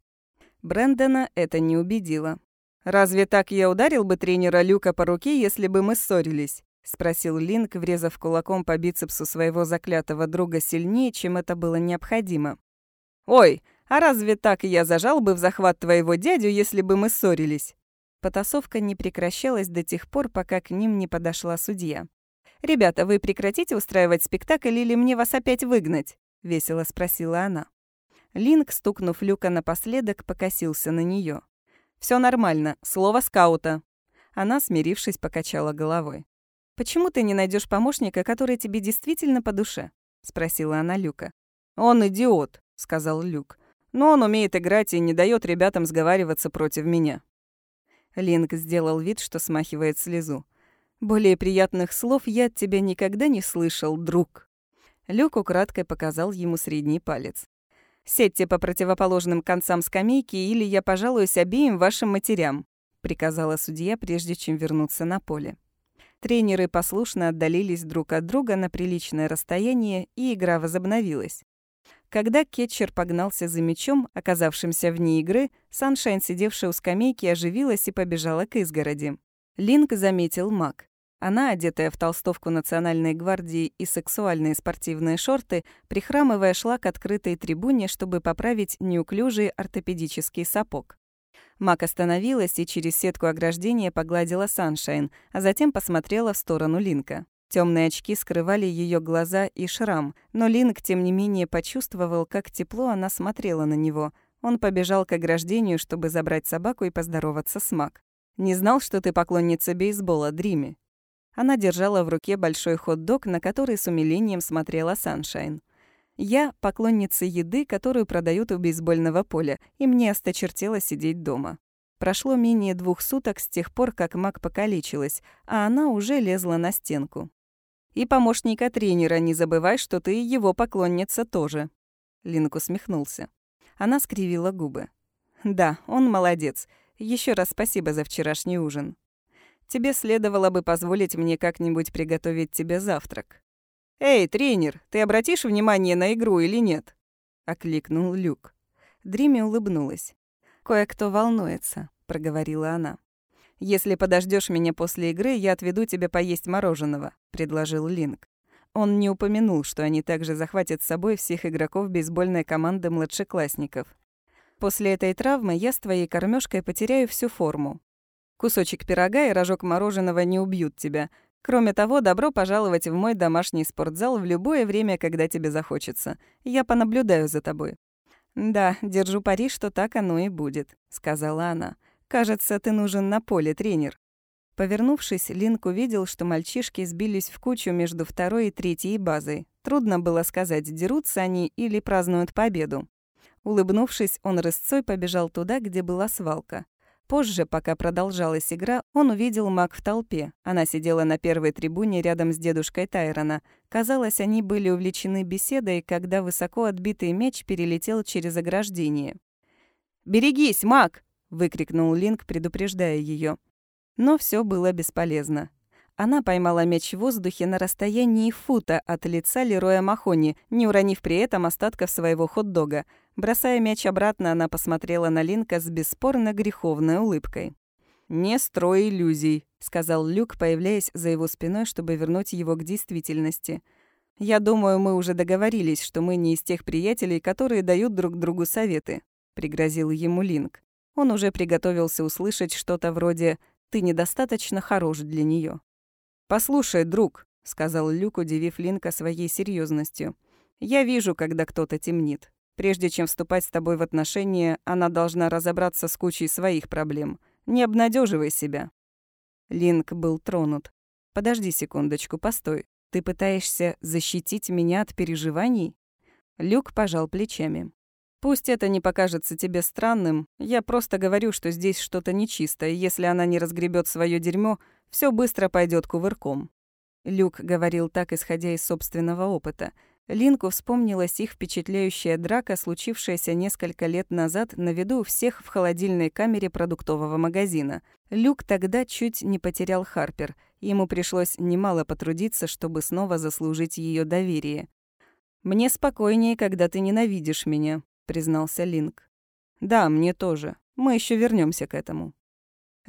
Брэндона это не убедило. «Разве так я ударил бы тренера Люка по руке, если бы мы ссорились?» — спросил Линк, врезав кулаком по бицепсу своего заклятого друга сильнее, чем это было необходимо. «Ой, а разве так я зажал бы в захват твоего дядю, если бы мы ссорились?» Потасовка не прекращалась до тех пор, пока к ним не подошла судья. «Ребята, вы прекратите устраивать спектакль или мне вас опять выгнать?» — весело спросила она. Линк, стукнув Люка напоследок, покосился на нее. Все нормально, слово скаута». Она, смирившись, покачала головой. «Почему ты не найдешь помощника, который тебе действительно по душе?» — спросила она Люка. «Он идиот», — сказал Люк. «Но он умеет играть и не дает ребятам сговариваться против меня». Линк сделал вид, что смахивает слезу. «Более приятных слов я от тебя никогда не слышал, друг». Люк украдкой показал ему средний палец. «Сядьте по противоположным концам скамейки, или я пожалуюсь обеим вашим матерям», — приказала судья, прежде чем вернуться на поле. Тренеры послушно отдалились друг от друга на приличное расстояние, и игра возобновилась. Когда кетчер погнался за мячом, оказавшимся вне игры, Саншайн, сидевшая у скамейки, оживилась и побежала к изгороди. Линк заметил маг. Она, одетая в толстовку Национальной гвардии и сексуальные спортивные шорты, прихрамывая, шла к открытой трибуне, чтобы поправить неуклюжий ортопедический сапог. Мак остановилась и через сетку ограждения погладила Саншайн, а затем посмотрела в сторону Линка. Темные очки скрывали ее глаза и шрам, но Линк, тем не менее, почувствовал, как тепло она смотрела на него. Он побежал к ограждению, чтобы забрать собаку и поздороваться с Мак. «Не знал, что ты поклонница бейсбола, Дрими», она держала в руке большой хот-дог, на который с умилением смотрела Саншайн. Я — поклонница еды, которую продают у бейсбольного поля, и мне осточертело сидеть дома. Прошло менее двух суток с тех пор, как Мак покалечилась, а она уже лезла на стенку. «И помощника тренера, не забывай, что ты его поклонница тоже». Линк усмехнулся. Она скривила губы. «Да, он молодец. Еще раз спасибо за вчерашний ужин». Тебе следовало бы позволить мне как-нибудь приготовить тебе завтрак». «Эй, тренер, ты обратишь внимание на игру или нет?» — окликнул Люк. Дрими улыбнулась. «Кое-кто волнуется», — проговорила она. «Если подождешь меня после игры, я отведу тебя поесть мороженого», — предложил Линк. Он не упомянул, что они также захватят с собой всех игроков бейсбольной команды младшеклассников. «После этой травмы я с твоей кормежкой потеряю всю форму. Кусочек пирога и рожок мороженого не убьют тебя. Кроме того, добро пожаловать в мой домашний спортзал в любое время, когда тебе захочется. Я понаблюдаю за тобой». «Да, держу пари, что так оно и будет», — сказала она. «Кажется, ты нужен на поле, тренер». Повернувшись, Линк увидел, что мальчишки сбились в кучу между второй и третьей базой. Трудно было сказать, дерутся они или празднуют победу. Улыбнувшись, он рысцой побежал туда, где была свалка. Позже, пока продолжалась игра, он увидел Мак в толпе. Она сидела на первой трибуне рядом с дедушкой Тайрона. Казалось, они были увлечены беседой, когда высоко отбитый мяч перелетел через ограждение. «Берегись, Мак!» — выкрикнул Линк, предупреждая ее. Но все было бесполезно. Она поймала мяч в воздухе на расстоянии фута от лица Лероя Махони, не уронив при этом остатков своего хот-дога. Бросая мяч обратно, она посмотрела на Линка с бесспорно греховной улыбкой. «Не строй иллюзий», — сказал Люк, появляясь за его спиной, чтобы вернуть его к действительности. «Я думаю, мы уже договорились, что мы не из тех приятелей, которые дают друг другу советы», — пригрозил ему Линк. Он уже приготовился услышать что-то вроде «ты недостаточно хорош для нее. «Послушай, друг», — сказал Люк, удивив Линка своей серьезностью. «Я вижу, когда кто-то темнит. Прежде чем вступать с тобой в отношения, она должна разобраться с кучей своих проблем. Не обнадеживай себя». Линк был тронут. «Подожди секундочку, постой. Ты пытаешься защитить меня от переживаний?» Люк пожал плечами. «Пусть это не покажется тебе странным, я просто говорю, что здесь что-то нечисто, и если она не разгребет свое дерьмо, все быстро пойдет кувырком. Люк говорил так, исходя из собственного опыта. Линку вспомнилась их впечатляющая драка, случившаяся несколько лет назад на виду у всех в холодильной камере продуктового магазина. Люк тогда чуть не потерял Харпер. Ему пришлось немало потрудиться, чтобы снова заслужить ее доверие. «Мне спокойнее, когда ты ненавидишь меня», — признался Линк. «Да, мне тоже. Мы еще вернемся к этому».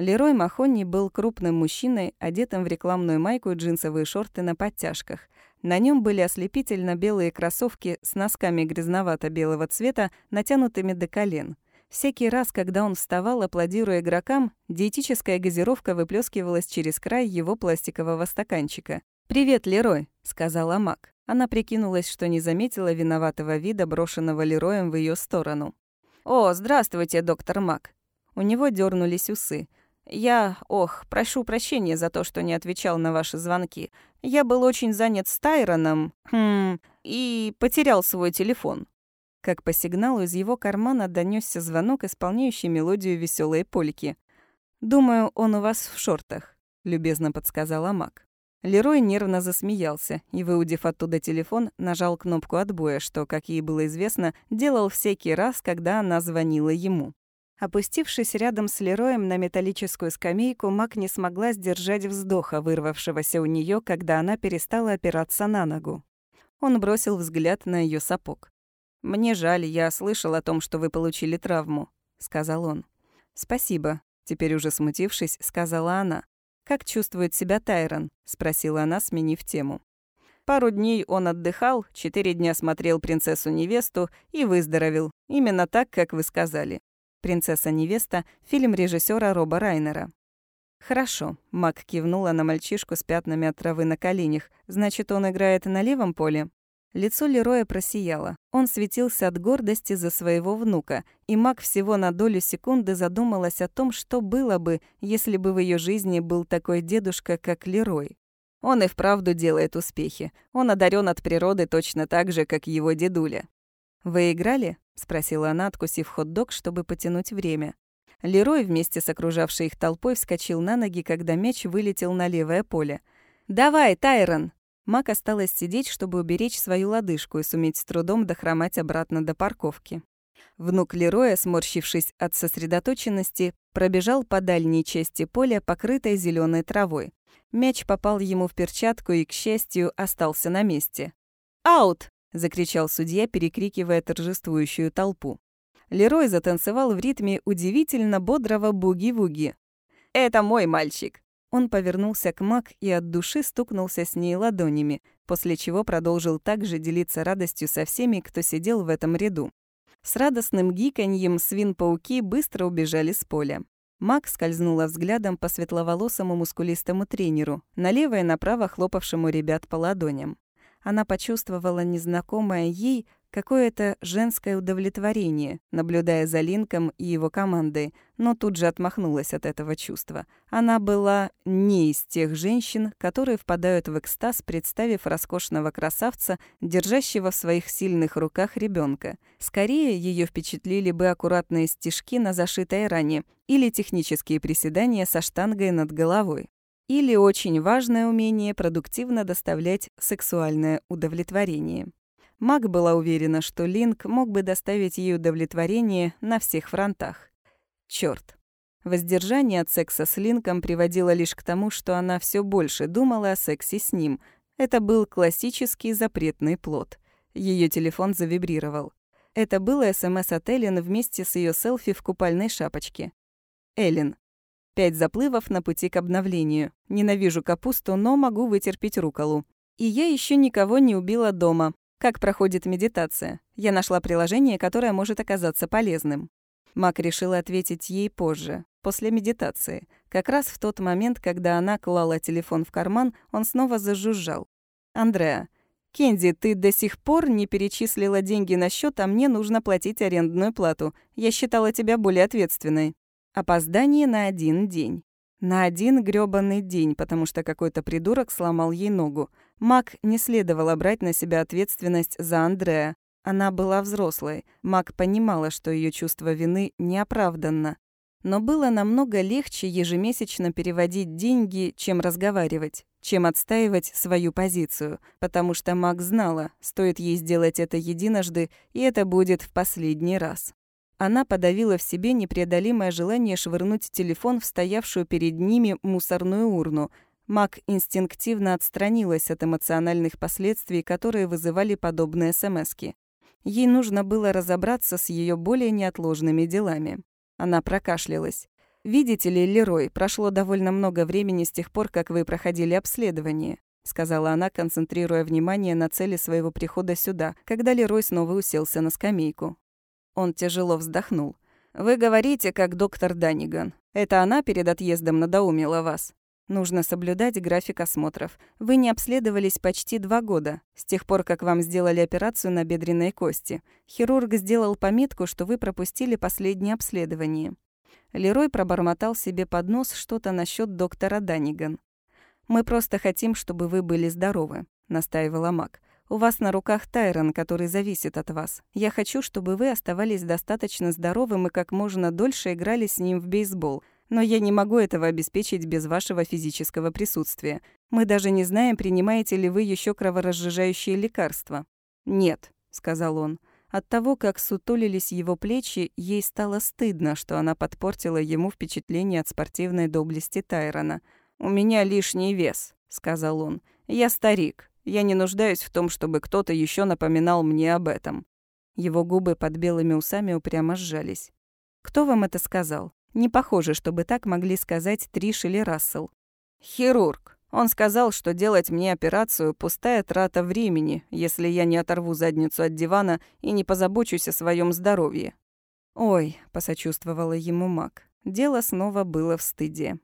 Лерой Махонни был крупным мужчиной, одетым в рекламную майку и джинсовые шорты на подтяжках. На нем были ослепительно белые кроссовки с носками грязновато-белого цвета, натянутыми до колен. Всякий раз, когда он вставал, аплодируя игрокам, диетическая газировка выплескивалась через край его пластикового стаканчика. «Привет, Лерой», — сказала Мак. Она прикинулась, что не заметила виноватого вида, брошенного Лероем в ее сторону. «О, здравствуйте, доктор Мак». У него дернулись усы. «Я... Ох, прошу прощения за то, что не отвечал на ваши звонки. Я был очень занят с Тайроном. Хм... И потерял свой телефон». Как по сигналу из его кармана донесся звонок, исполняющий мелодию веселой польки. «Думаю, он у вас в шортах», — любезно подсказала Мак. Лерой нервно засмеялся и, выудив оттуда телефон, нажал кнопку отбоя, что, как ей было известно, делал всякий раз, когда она звонила ему. Опустившись рядом с Лероем на металлическую скамейку, Мак не смогла сдержать вздоха, вырвавшегося у нее, когда она перестала опираться на ногу. Он бросил взгляд на ее сапог. «Мне жаль, я слышал о том, что вы получили травму», — сказал он. «Спасибо», — теперь уже смутившись, сказала она. «Как чувствует себя Тайрон?» — спросила она, сменив тему. Пару дней он отдыхал, четыре дня смотрел «Принцессу-невесту» и выздоровел. Именно так, как вы сказали. «Принцесса-невеста» — фильм режиссера Роба Райнера. «Хорошо», — Мак кивнула на мальчишку с пятнами от травы на коленях. «Значит, он играет на левом поле?» Лицо Лероя просияло. Он светился от гордости за своего внука, и Мак всего на долю секунды задумалась о том, что было бы, если бы в ее жизни был такой дедушка, как Лерой. Он и вправду делает успехи. Он одарен от природы точно так же, как его дедуля. «Вы играли?» — спросила она, откусив хот-дог, чтобы потянуть время. Лерой вместе с окружавшей их толпой вскочил на ноги, когда мяч вылетел на левое поле. «Давай, Тайрон!» Мак осталось сидеть, чтобы уберечь свою лодыжку и суметь с трудом дохромать обратно до парковки. Внук Лероя, сморщившись от сосредоточенности, пробежал по дальней части поля, покрытой зеленой травой. Мяч попал ему в перчатку и, к счастью, остался на месте. «Аут!» — закричал судья, перекрикивая торжествующую толпу. Лерой затанцевал в ритме удивительно бодрого буги-вуги. «Это мой мальчик!» Он повернулся к Мак и от души стукнулся с ней ладонями, после чего продолжил также делиться радостью со всеми, кто сидел в этом ряду. С радостным гиканьем свин-пауки быстро убежали с поля. Мак скользнула взглядом по светловолосому мускулистому тренеру, налево и направо хлопавшему ребят по ладоням. Она почувствовала незнакомое ей какое-то женское удовлетворение, наблюдая за Линком и его командой, но тут же отмахнулась от этого чувства. Она была не из тех женщин, которые впадают в экстаз, представив роскошного красавца, держащего в своих сильных руках ребенка. Скорее, ее впечатлили бы аккуратные стежки на зашитой ране или технические приседания со штангой над головой. Или очень важное умение продуктивно доставлять сексуальное удовлетворение. Маг была уверена, что Линк мог бы доставить ей удовлетворение на всех фронтах. Чёрт. Воздержание от секса с Линком приводило лишь к тому, что она все больше думала о сексе с ним. Это был классический запретный плод. Ее телефон завибрировал. Это было СМС от Эллен вместе с ее селфи в купальной шапочке. Эллен. Пять заплывов на пути к обновлению. Ненавижу капусту, но могу вытерпеть руколу. И я еще никого не убила дома. Как проходит медитация? Я нашла приложение, которое может оказаться полезным. Мак решила ответить ей позже, после медитации. Как раз в тот момент, когда она клала телефон в карман, он снова зажужжал. «Андреа, Кенди, ты до сих пор не перечислила деньги на счет, а мне нужно платить арендную плату. Я считала тебя более ответственной. Опоздание на один день. На один грёбаный день, потому что какой-то придурок сломал ей ногу. Мак не следовало брать на себя ответственность за Андрея. Она была взрослой. Мак понимала, что ее чувство вины неоправданно. Но было намного легче ежемесячно переводить деньги, чем разговаривать, чем отстаивать свою позицию, потому что Мак знала, стоит ей сделать это единожды, и это будет в последний раз. Она подавила в себе непреодолимое желание швырнуть телефон в стоявшую перед ними мусорную урну. Мак инстинктивно отстранилась от эмоциональных последствий, которые вызывали подобные смски. Ей нужно было разобраться с ее более неотложными делами. Она прокашлялась. «Видите ли, Лерой, прошло довольно много времени с тех пор, как вы проходили обследование», сказала она, концентрируя внимание на цели своего прихода сюда, когда Лерой снова уселся на скамейку. Он тяжело вздохнул. «Вы говорите, как доктор Даниган. Это она перед отъездом надоумила вас?» Нужно соблюдать график осмотров. Вы не обследовались почти два года, с тех пор, как вам сделали операцию на бедренной кости. Хирург сделал пометку, что вы пропустили последнее обследование. Лерой пробормотал себе под нос что-то насчет доктора Даниган. «Мы просто хотим, чтобы вы были здоровы», — настаивала Мак. «У вас на руках Тайрон, который зависит от вас. Я хочу, чтобы вы оставались достаточно здоровым и как можно дольше играли с ним в бейсбол. Но я не могу этого обеспечить без вашего физического присутствия. Мы даже не знаем, принимаете ли вы еще кроворазжижающие лекарства». «Нет», — сказал он. От того, как сутулились его плечи, ей стало стыдно, что она подпортила ему впечатление от спортивной доблести Тайрона. «У меня лишний вес», — сказал он. «Я старик. Я не нуждаюсь в том, чтобы кто-то еще напоминал мне об этом». Его губы под белыми усами упрямо сжались. «Кто вам это сказал? Не похоже, чтобы так могли сказать Триш или Рассел». «Хирург», он сказал, что делать мне операцию – пустая трата времени, если я не оторву задницу от дивана и не позабочусь о своем здоровье. «Ой», – посочувствовала ему Мак, – дело снова было в стыде.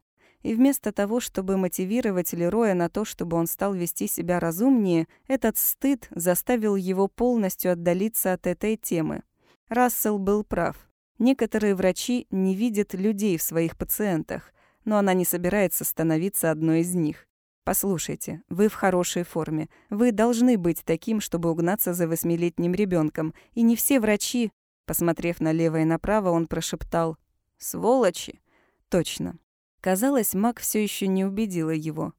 И вместо того, чтобы мотивировать Лероя на то, чтобы он стал вести себя разумнее, этот стыд заставил его полностью отдалиться от этой темы. Рассел был прав. Некоторые врачи не видят людей в своих пациентах, но она не собирается становиться одной из них. Послушайте, вы в хорошей форме. Вы должны быть таким, чтобы угнаться за восьмилетним ребенком. И не все врачи... Посмотрев налево и направо, он прошептал «Сволочи!» Точно. Казалось, Мак все еще не убедила его.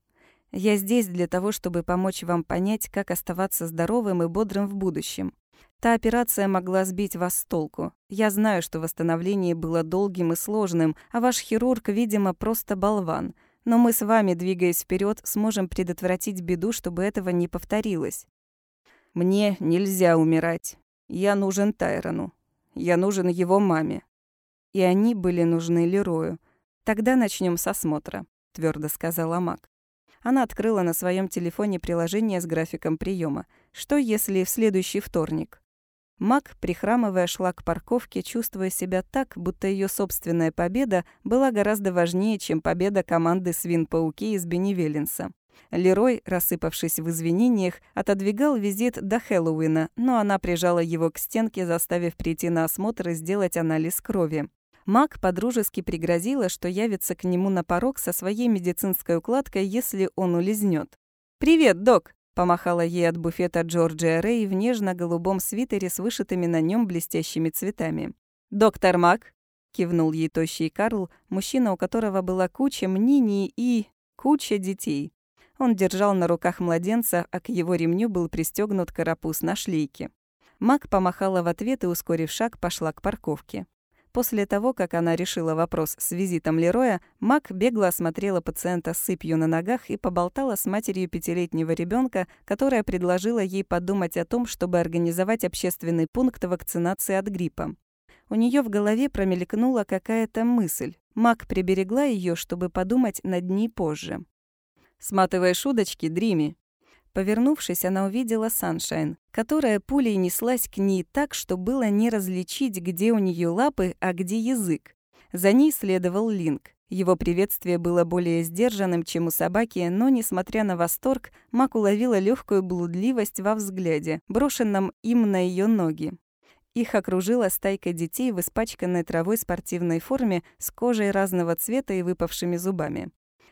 «Я здесь для того, чтобы помочь вам понять, как оставаться здоровым и бодрым в будущем. Та операция могла сбить вас с толку. Я знаю, что восстановление было долгим и сложным, а ваш хирург, видимо, просто болван. Но мы с вами, двигаясь вперед, сможем предотвратить беду, чтобы этого не повторилось. Мне нельзя умирать. Я нужен Тайрону. Я нужен его маме. И они были нужны Лерою. Тогда начнем с осмотра, твердо сказала Мак. Она открыла на своем телефоне приложение с графиком приема. Что если в следующий вторник? Мак, прихрамывая, шла к парковке, чувствуя себя так, будто ее собственная победа была гораздо важнее, чем победа команды «Свин-пауки» из Беневеленса. Лерой, рассыпавшись в извинениях, отодвигал визит до Хэллоуина, но она прижала его к стенке, заставив прийти на осмотр и сделать анализ крови. Мак подружески пригрозила, что явится к нему на порог со своей медицинской укладкой, если он улизнет. «Привет, док!» Помахала ей от буфета Джорджия Рэй в нежно-голубом свитере с вышитыми на нем блестящими цветами. «Доктор Мак!» — кивнул ей тощий Карл, мужчина, у которого была куча мнений и... куча детей. Он держал на руках младенца, а к его ремню был пристегнут карапуз на шлейке. Мак помахала в ответ и, ускорив шаг, пошла к парковке. После того, как она решила вопрос с визитом Лероя, Мак бегло осмотрела пациента с сыпью на ногах и поболтала с матерью пятилетнего ребенка, которая предложила ей подумать о том, чтобы организовать общественный пункт вакцинации от гриппа. У нее в голове промелькнула какая-то мысль. Мак приберегла ее, чтобы подумать над ней позже. «Сматываешь удочки, Дрими», Повернувшись, она увидела Саншайн, которая пулей неслась к ней так, что было не различить, где у нее лапы, а где язык. За ней следовал Линк. Его приветствие было более сдержанным, чем у собаки, но, несмотря на восторг, Мак уловила легкую блудливость во взгляде, брошенном им на ее ноги. Их окружила стайка детей в испачканной травой спортивной форме с кожей разного цвета и выпавшими зубами.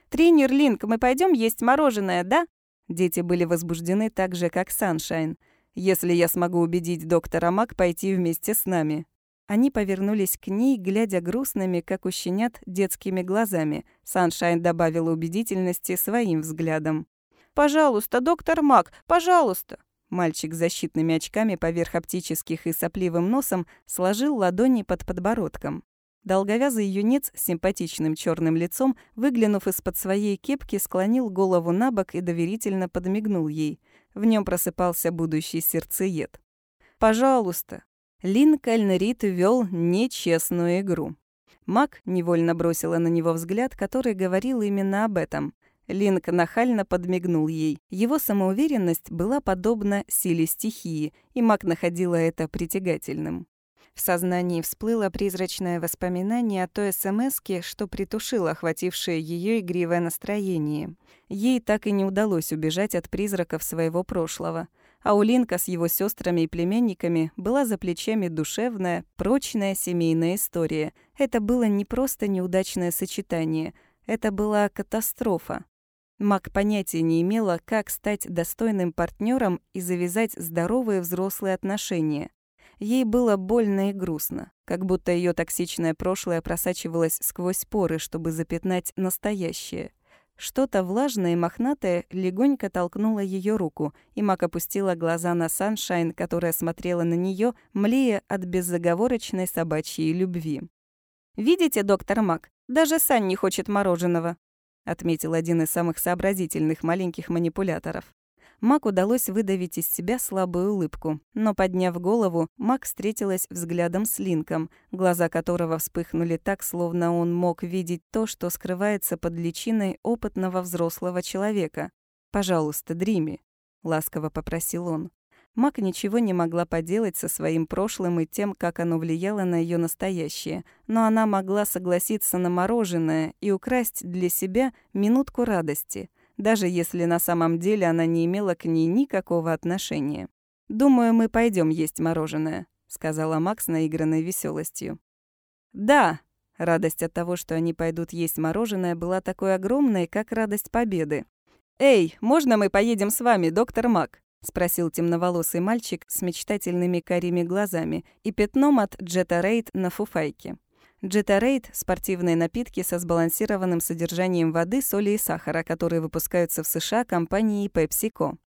«Тренер Линк, мы пойдем есть мороженое, да?» Дети были возбуждены так же, как Саншайн. «Если я смогу убедить доктора Мак пойти вместе с нами». Они повернулись к ней, глядя грустными, как у щенят, детскими глазами. Саншайн добавила убедительности своим взглядом. «Пожалуйста, доктор Мак, пожалуйста!» Мальчик с защитными очками поверх оптических и сопливым носом сложил ладони под подбородком. Долговязый юнец с симпатичным черным лицом, выглянув из-под своей кепки, склонил голову на бок и доверительно подмигнул ей. В нем просыпался будущий сердцеед. «Пожалуйста». Линкольн Рид вел нечестную игру. Мак невольно бросила на него взгляд, который говорил именно об этом. Линк нахально подмигнул ей. Его самоуверенность была подобна силе стихии, и Мак находила это притягательным. В сознании всплыло призрачное воспоминание о той СМСке, что притушило охватившее ее игривое настроение. Ей так и не удалось убежать от призраков своего прошлого. А у Линка с его сестрами и племенниками была за плечами душевная, прочная семейная история. Это было не просто неудачное сочетание, это была катастрофа. Мак понятия не имела, как стать достойным партнером и завязать здоровые взрослые отношения. Ей было больно и грустно, как будто ее токсичное прошлое просачивалось сквозь поры, чтобы запятнать настоящее. Что-то влажное и мохнатое легонько толкнуло ее руку, и Мак опустила глаза на Саншайн, которая смотрела на нее, млея от беззаговорочной собачьей любви. «Видите, доктор Мак, даже Сан не хочет мороженого», отметил один из самых сообразительных маленьких манипуляторов. Мак удалось выдавить из себя слабую улыбку, но, подняв голову, Мак встретилась взглядом с Линком, глаза которого вспыхнули так, словно он мог видеть то, что скрывается под личиной опытного взрослого человека. «Пожалуйста, Дрими», — ласково попросил он. Мак ничего не могла поделать со своим прошлым и тем, как оно влияло на ее настоящее, но она могла согласиться на мороженое и украсть для себя минутку радости, даже если на самом деле она не имела к ней никакого отношения. «Думаю, мы пойдем есть мороженое», — сказала Мак с наигранной веселостью. «Да!» Радость от того, что они пойдут есть мороженое, была такой огромной, как радость победы. «Эй, можно мы поедем с вами, доктор Мак?» — спросил темноволосый мальчик с мечтательными карими глазами и пятном от Джетарейд на фуфайке. Джетарейд — спортивные напитки со сбалансированным содержанием воды, соли и сахара, которые выпускаются в США компанией PepsiCo.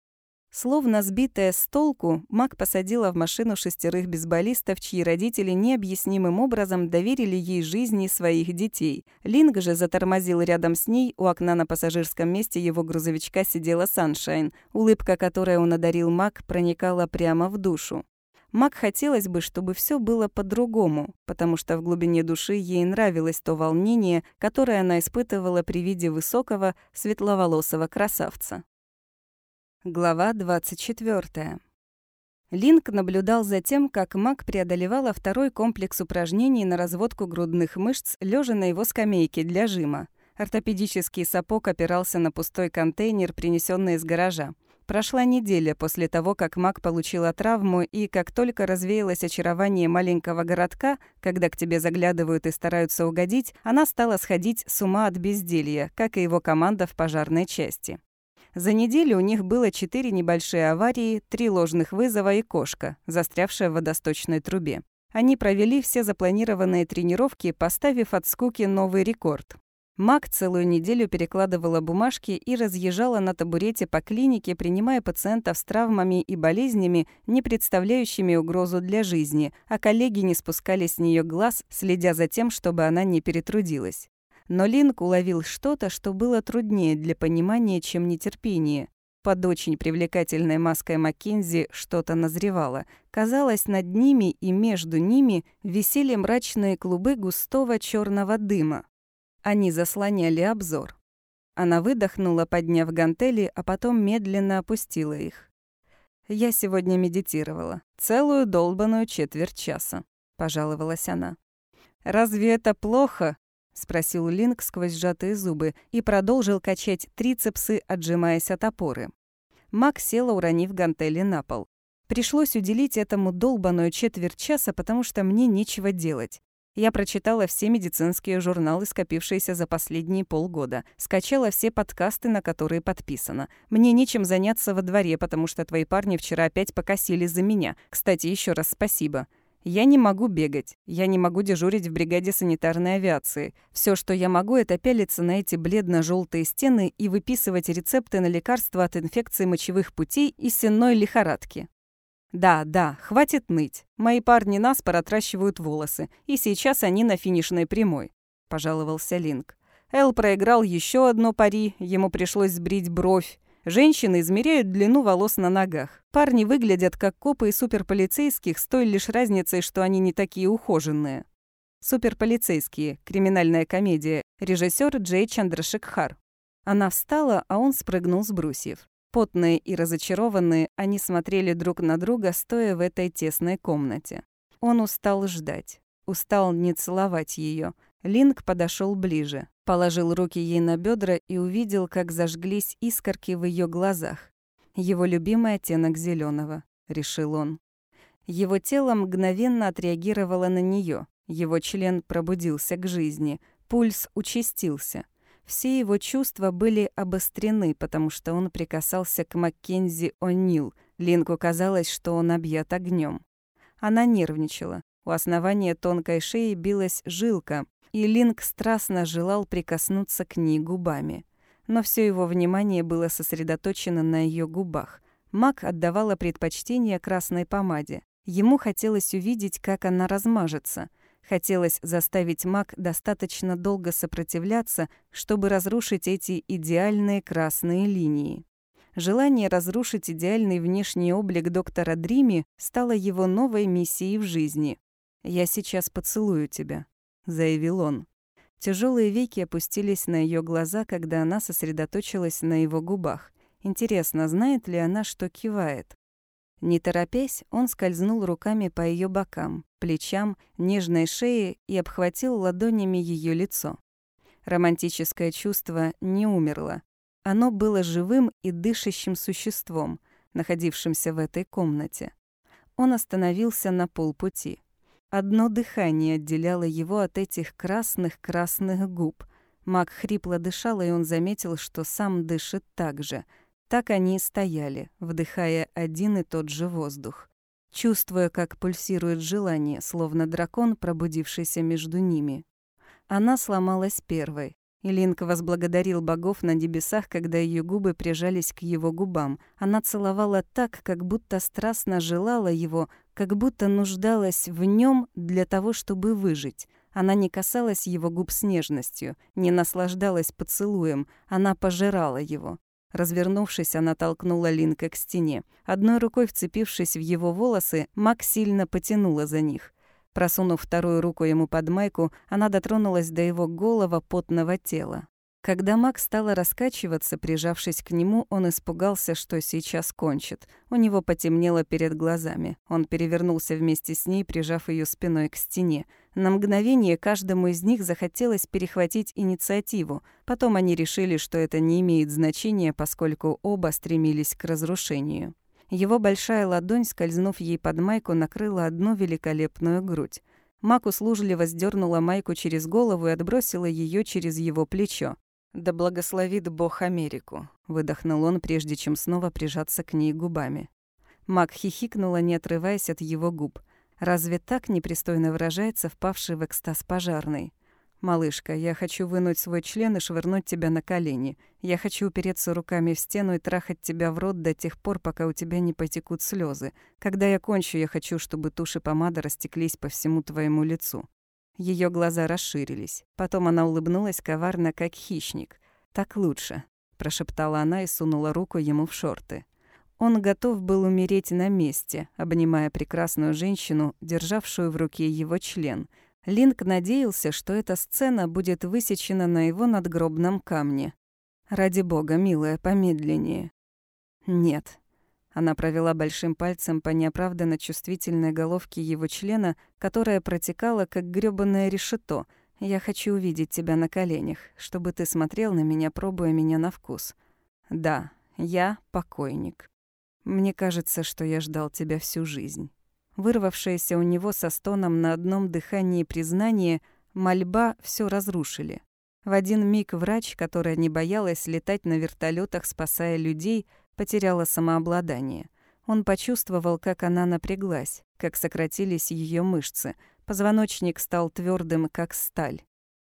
Словно сбитая с толку, Мак посадила в машину шестерых бейсболистов, чьи родители необъяснимым образом доверили ей жизни своих детей. Линг же затормозил рядом с ней, у окна на пассажирском месте его грузовичка сидела Саншайн. Улыбка, которой он одарил Мак, проникала прямо в душу. Мак хотелось бы, чтобы все было по-другому, потому что в глубине души ей нравилось то волнение, которое она испытывала при виде высокого, светловолосого красавца. Глава 24. Линк наблюдал за тем, как Мак преодолевала второй комплекс упражнений на разводку грудных мышц, лежа на его скамейке для жима. Ортопедический сапог опирался на пустой контейнер, принесенный из гаража. Прошла неделя после того, как Мак получила травму, и как только развеялось очарование маленького городка, когда к тебе заглядывают и стараются угодить, она стала сходить с ума от безделья, как и его команда в пожарной части. За неделю у них было четыре небольшие аварии, три ложных вызова и кошка, застрявшая в водосточной трубе. Они провели все запланированные тренировки, поставив от скуки новый рекорд. Мак целую неделю перекладывала бумажки и разъезжала на табурете по клинике, принимая пациентов с травмами и болезнями, не представляющими угрозу для жизни, а коллеги не спускали с нее глаз, следя за тем, чтобы она не перетрудилась. Но Линк уловил что-то, что было труднее для понимания, чем нетерпение. Под очень привлекательной маской Маккензи что-то назревало. Казалось, над ними и между ними висели мрачные клубы густого черного дыма. Они заслоняли обзор. Она выдохнула, подняв гантели, а потом медленно опустила их. «Я сегодня медитировала. Целую долбаную четверть часа», — пожаловалась она. «Разве это плохо?» — спросил Линк сквозь сжатые зубы и продолжил качать трицепсы, отжимаясь от опоры. Мак села, уронив гантели на пол. Пришлось уделить этому долбаную четверть часа, потому что мне нечего делать. Я прочитала все медицинские журналы, скопившиеся за последние полгода. Скачала все подкасты, на которые подписана. Мне нечем заняться во дворе, потому что твои парни вчера опять покосили за меня. Кстати, еще раз спасибо. Я не могу бегать, я не могу дежурить в бригаде санитарной авиации. Все, что я могу, это пялиться на эти бледно желтые стены и выписывать рецепты на лекарства от инфекции мочевых путей и сенной лихорадки. Да, да, хватит ныть. Мои парни нас отращивают волосы, и сейчас они на финишной прямой, пожаловался Линк. Эл проиграл еще одно пари, ему пришлось сбрить бровь. Женщины измеряют длину волос на ногах. Парни выглядят как копы и суперполицейских с той лишь разницей, что они не такие ухоженные. Суперполицейские. Криминальная комедия. Режиссер Джей Чандрашикхар. Она встала, а он спрыгнул с брусьев. Потные и разочарованные, они смотрели друг на друга, стоя в этой тесной комнате. Он устал ждать, устал не целовать ее. Линк подошел ближе, положил руки ей на бедра и увидел, как зажглись искорки в ее глазах. Его любимый оттенок зеленого, решил он. Его тело мгновенно отреагировало на нее. Его член пробудился к жизни, пульс участился. Все его чувства были обострены, потому что он прикасался к Маккензи О'Нил. Линку казалось, что он объят огнем. Она нервничала. У основания тонкой шеи билась жилка, и Линк страстно желал прикоснуться к ней губами. Но все его внимание было сосредоточено на ее губах. Мак отдавала предпочтение красной помаде. Ему хотелось увидеть, как она размажется. Хотелось заставить маг достаточно долго сопротивляться, чтобы разрушить эти идеальные красные линии. Желание разрушить идеальный внешний облик доктора Дрими стало его новой миссией в жизни. «Я сейчас поцелую тебя», — заявил он. Тяжелые веки опустились на ее глаза, когда она сосредоточилась на его губах. Интересно, знает ли она, что кивает? Не торопясь, он скользнул руками по ее бокам, плечам, нежной шее и обхватил ладонями ее лицо. Романтическое чувство не умерло. Оно было живым и дышащим существом, находившимся в этой комнате. Он остановился на полпути. Одно дыхание отделяло его от этих красных-красных губ. Мак хрипло дышал, и он заметил, что сам дышит так же — так они и стояли, вдыхая один и тот же воздух, чувствуя, как пульсирует желание, словно дракон, пробудившийся между ними. Она сломалась первой, и Линк возблагодарил богов на небесах, когда ее губы прижались к его губам. Она целовала так, как будто страстно желала его, как будто нуждалась в нем для того, чтобы выжить. Она не касалась его губ с нежностью, не наслаждалась поцелуем, она пожирала его. Развернувшись, она толкнула Линка к стене. Одной рукой вцепившись в его волосы, Мак сильно потянула за них. Просунув вторую руку ему под майку, она дотронулась до его голого потного тела. Когда Мак стала раскачиваться, прижавшись к нему, он испугался, что сейчас кончит. У него потемнело перед глазами. Он перевернулся вместе с ней, прижав ее спиной к стене. На мгновение каждому из них захотелось перехватить инициативу. Потом они решили, что это не имеет значения, поскольку оба стремились к разрушению. Его большая ладонь, скользнув ей под майку, накрыла одну великолепную грудь. Мак услужливо сдернула майку через голову и отбросила ее через его плечо. «Да благословит Бог Америку», — выдохнул он, прежде чем снова прижаться к ней губами. Мак хихикнула, не отрываясь от его губ. Разве так непристойно выражается впавший в экстаз пожарный? «Малышка, я хочу вынуть свой член и швырнуть тебя на колени. Я хочу упереться руками в стену и трахать тебя в рот до тех пор, пока у тебя не потекут слезы. Когда я кончу, я хочу, чтобы тушь и помада растеклись по всему твоему лицу». Ее глаза расширились. Потом она улыбнулась коварно, как хищник. «Так лучше», — прошептала она и сунула руку ему в шорты. Он готов был умереть на месте, обнимая прекрасную женщину, державшую в руке его член. Линк надеялся, что эта сцена будет высечена на его надгробном камне. «Ради бога, милая, помедленнее». «Нет». Она провела большим пальцем по неоправданно чувствительной головке его члена, которая протекала, как грёбаное решето. «Я хочу увидеть тебя на коленях, чтобы ты смотрел на меня, пробуя меня на вкус. Да, я покойник». Мне кажется, что я ждал тебя всю жизнь. Вырвавшееся у него со стоном на одном дыхании признание, мольба все разрушили. В один миг врач, которая не боялась летать на вертолетах, спасая людей, потеряла самообладание. Он почувствовал, как она напряглась, как сократились ее мышцы. Позвоночник стал твердым, как сталь.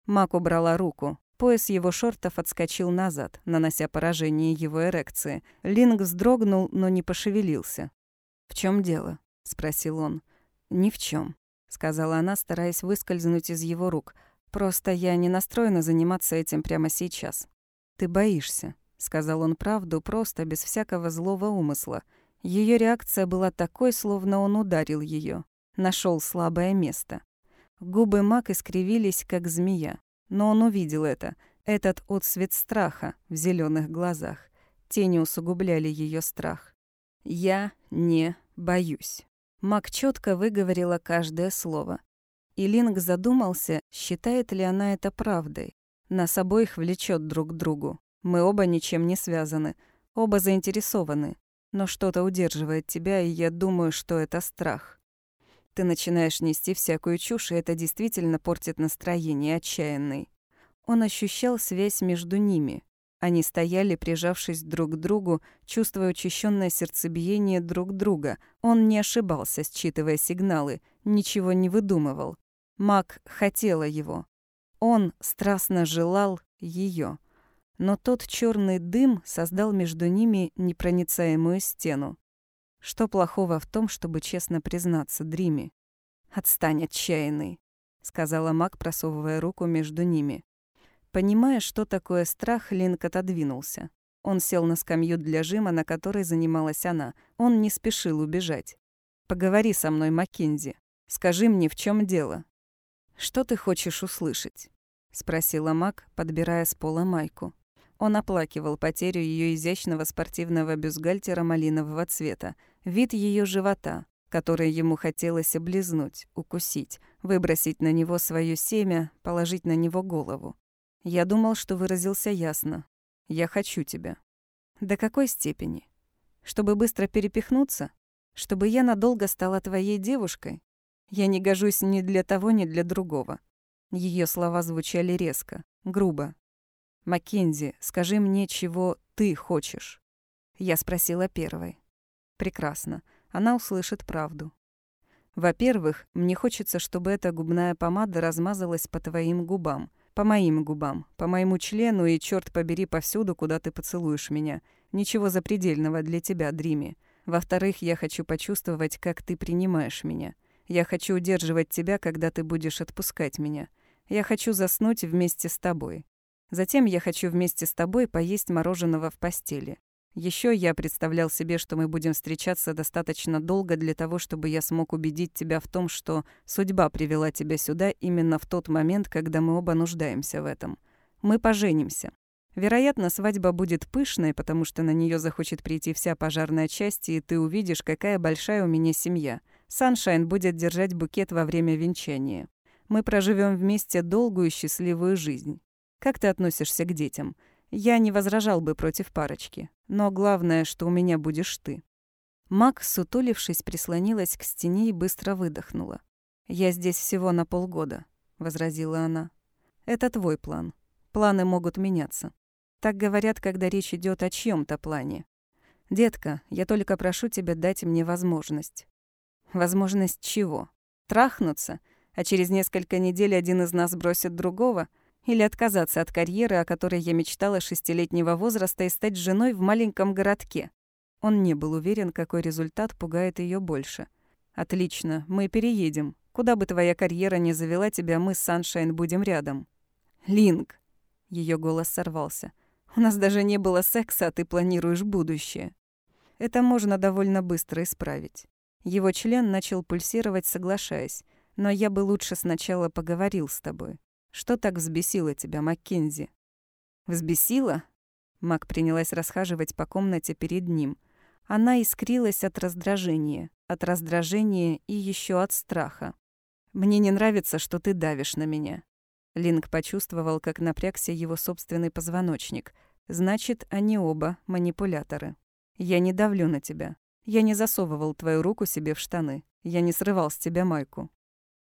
Мак убрала руку. Пояс его шортов отскочил назад, нанося поражение его эрекции. Линк вздрогнул, но не пошевелился. «В чем дело?» — спросил он. «Ни в чем, сказала она, стараясь выскользнуть из его рук. «Просто я не настроена заниматься этим прямо сейчас». «Ты боишься», — сказал он правду, просто, без всякого злого умысла. Ее реакция была такой, словно он ударил ее, нашел слабое место. Губы Мак искривились, как змея. Но он увидел это, этот отсвет страха в зеленых глазах. Тени усугубляли ее страх. «Я не боюсь». Мак четко выговорила каждое слово. И Линк задумался, считает ли она это правдой. Нас обоих влечет друг к другу. Мы оба ничем не связаны, оба заинтересованы. Но что-то удерживает тебя, и я думаю, что это страх. Ты начинаешь нести всякую чушь, и это действительно портит настроение отчаянный. Он ощущал связь между ними. Они стояли, прижавшись друг к другу, чувствуя учащенное сердцебиение друг друга. Он не ошибался, считывая сигналы, ничего не выдумывал. Мак хотела его. Он страстно желал ее. Но тот черный дым создал между ними непроницаемую стену. Что плохого в том, чтобы честно признаться Дриме? «Отстань, отчаянный», — сказала Мак, просовывая руку между ними. Понимая, что такое страх, Линк отодвинулся. Он сел на скамью для жима, на которой занималась она. Он не спешил убежать. «Поговори со мной, Маккензи. Скажи мне, в чем дело?» «Что ты хочешь услышать?» — спросила Мак, подбирая с пола майку. Он оплакивал потерю ее изящного спортивного бюстгальтера малинового цвета, вид ее живота, который ему хотелось облизнуть, укусить, выбросить на него свое семя, положить на него голову. Я думал, что выразился ясно. Я хочу тебя. До какой степени? Чтобы быстро перепихнуться? Чтобы я надолго стала твоей девушкой? Я не гожусь ни для того, ни для другого. Ее слова звучали резко, грубо. «Маккензи, скажи мне, чего ты хочешь?» Я спросила первой. «Прекрасно. Она услышит правду. Во-первых, мне хочется, чтобы эта губная помада размазалась по твоим губам, по моим губам, по моему члену и, черт побери, повсюду, куда ты поцелуешь меня. Ничего запредельного для тебя, Дрими. Во-вторых, я хочу почувствовать, как ты принимаешь меня. Я хочу удерживать тебя, когда ты будешь отпускать меня. Я хочу заснуть вместе с тобой. Затем я хочу вместе с тобой поесть мороженого в постели. Еще я представлял себе, что мы будем встречаться достаточно долго для того, чтобы я смог убедить тебя в том, что судьба привела тебя сюда именно в тот момент, когда мы оба нуждаемся в этом. Мы поженимся. Вероятно, свадьба будет пышной, потому что на нее захочет прийти вся пожарная часть, и ты увидишь, какая большая у меня семья. Саншайн будет держать букет во время венчания. Мы проживем вместе долгую счастливую жизнь. Как ты относишься к детям? Я не возражал бы против парочки. Но главное, что у меня будешь ты». Мак, сутулившись, прислонилась к стене и быстро выдохнула. «Я здесь всего на полгода», — возразила она. «Это твой план. Планы могут меняться. Так говорят, когда речь идет о чьем-то плане. Детка, я только прошу тебя дать мне возможность». «Возможность чего? Трахнуться? А через несколько недель один из нас бросит другого?» Или отказаться от карьеры, о которой я мечтала шестилетнего возраста, и стать женой в маленьком городке. Он не был уверен, какой результат пугает ее больше. «Отлично, мы переедем. Куда бы твоя карьера ни завела тебя, мы с Саншайн будем рядом». «Линк!» Ее голос сорвался. «У нас даже не было секса, а ты планируешь будущее». Это можно довольно быстро исправить. Его член начал пульсировать, соглашаясь. «Но я бы лучше сначала поговорил с тобой. Что так взбесило тебя, Маккензи?» «Взбесило?» Мак принялась расхаживать по комнате перед ним. Она искрилась от раздражения, от раздражения и еще от страха. «Мне не нравится, что ты давишь на меня». Линк почувствовал, как напрягся его собственный позвоночник. Значит, они оба манипуляторы. «Я не давлю на тебя. Я не засовывал твою руку себе в штаны. Я не срывал с тебя майку.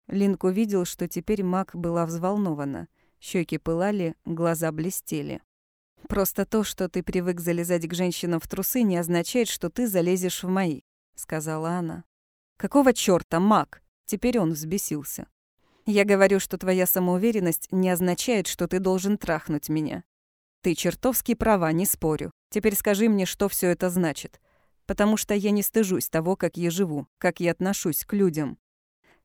Линк увидел, что теперь маг была взволнована. Щеки пылали, глаза блестели. «Просто то, что ты привык залезать к женщинам в трусы, не означает, что ты залезешь в мои», — сказала она. «Какого чёрта, маг?» Теперь он взбесился. «Я говорю, что твоя самоуверенность не означает, что ты должен трахнуть меня. Ты чертовски права, не спорю. Теперь скажи мне, что все это значит. Потому что я не стыжусь того, как я живу, как я отношусь к людям.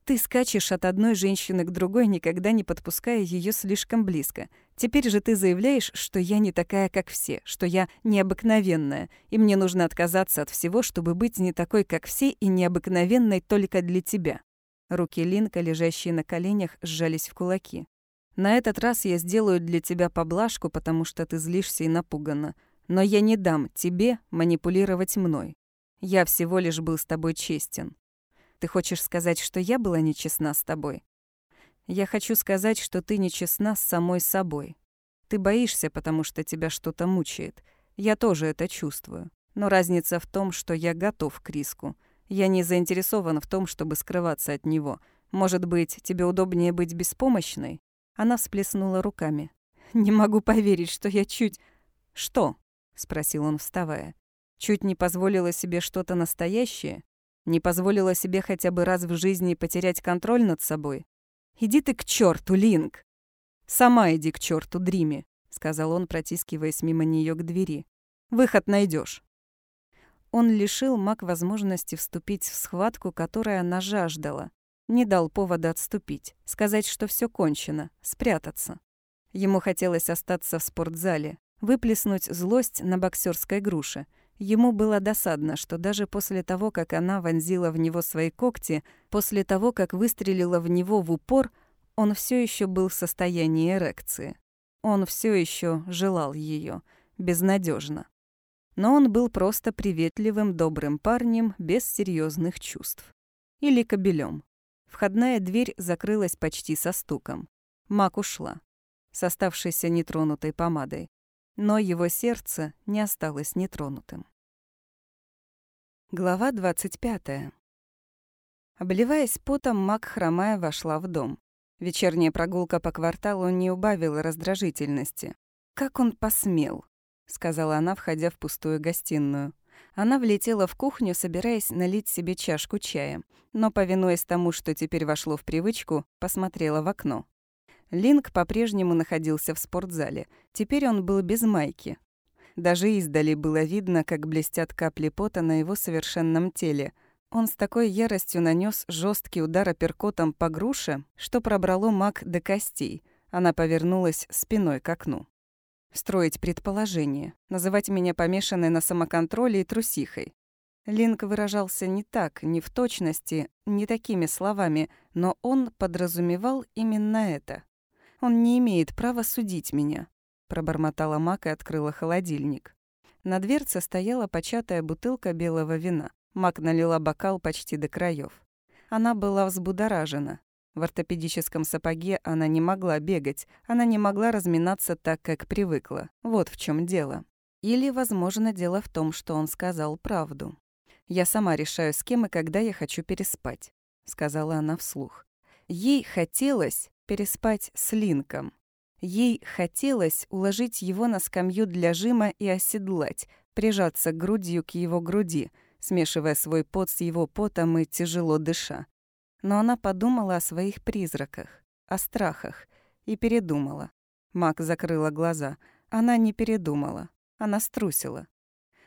Ты скачешь от одной женщины к другой, никогда не подпуская ее слишком близко. Теперь же ты заявляешь, что я не такая, как все, что я необыкновенная, и мне нужно отказаться от всего, чтобы быть не такой, как все, и необыкновенной только для тебя». Руки Линка, лежащие на коленях, сжались в кулаки. «На этот раз я сделаю для тебя поблажку, потому что ты злишься и напугана. Но я не дам тебе манипулировать мной. Я всего лишь был с тобой честен. Ты хочешь сказать, что я была нечестна с тобой? Я хочу сказать, что ты нечестна с самой собой. Ты боишься, потому что тебя что-то мучает. Я тоже это чувствую. Но разница в том, что я готов к риску. Я не заинтересован в том, чтобы скрываться от него. Может быть, тебе удобнее быть беспомощной?» Она всплеснула руками. «Не могу поверить, что я чуть...» «Что?» — спросил он, вставая. «Чуть не позволила себе что-то настоящее? Не позволила себе хотя бы раз в жизни потерять контроль над собой? Иди ты к черту, Линк!» «Сама иди к черту, Дрими», — сказал он, протискиваясь мимо нее к двери. «Выход найдешь. Он лишил Мак возможности вступить в схватку, которую она жаждала. Не дал повода отступить, сказать, что все кончено, спрятаться. Ему хотелось остаться в спортзале, выплеснуть злость на боксерской груше. Ему было досадно, что даже после того, как она вонзила в него свои когти, после того, как выстрелила в него в упор, он все еще был в состоянии эрекции. Он все еще желал ее безнадежно но он был просто приветливым, добрым парнем без серьезных чувств. Или кобелем. Входная дверь закрылась почти со стуком. Мак ушла, с оставшейся нетронутой помадой. Но его сердце не осталось нетронутым. Глава 25. Обливаясь потом, Мак, хромая, вошла в дом. Вечерняя прогулка по кварталу не убавила раздражительности. Как он посмел? — сказала она, входя в пустую гостиную. Она влетела в кухню, собираясь налить себе чашку чая, но, повинуясь тому, что теперь вошло в привычку, посмотрела в окно. Линк по-прежнему находился в спортзале. Теперь он был без майки. Даже издали было видно, как блестят капли пота на его совершенном теле. Он с такой яростью нанес жесткий удар апперкотом по груше, что пробрало маг до костей. Она повернулась спиной к окну строить предположения, называть меня помешанной на самоконтроле и трусихой. Линк выражался не так, не в точности, не такими словами, но он подразумевал именно это. «Он не имеет права судить меня», — пробормотала Мак и открыла холодильник. На дверце стояла початая бутылка белого вина. Мак налила бокал почти до краев. Она была взбудоражена. В ортопедическом сапоге она не могла бегать, она не могла разминаться так, как привыкла. Вот в чем дело. Или, возможно, дело в том, что он сказал правду. «Я сама решаю, с кем и когда я хочу переспать», — сказала она вслух. Ей хотелось переспать с Линком. Ей хотелось уложить его на скамью для жима и оседлать, прижаться грудью к его груди, смешивая свой пот с его потом и тяжело дыша. Но она подумала о своих призраках, о страхах, и передумала. Мак закрыла глаза. Она не передумала. Она струсила.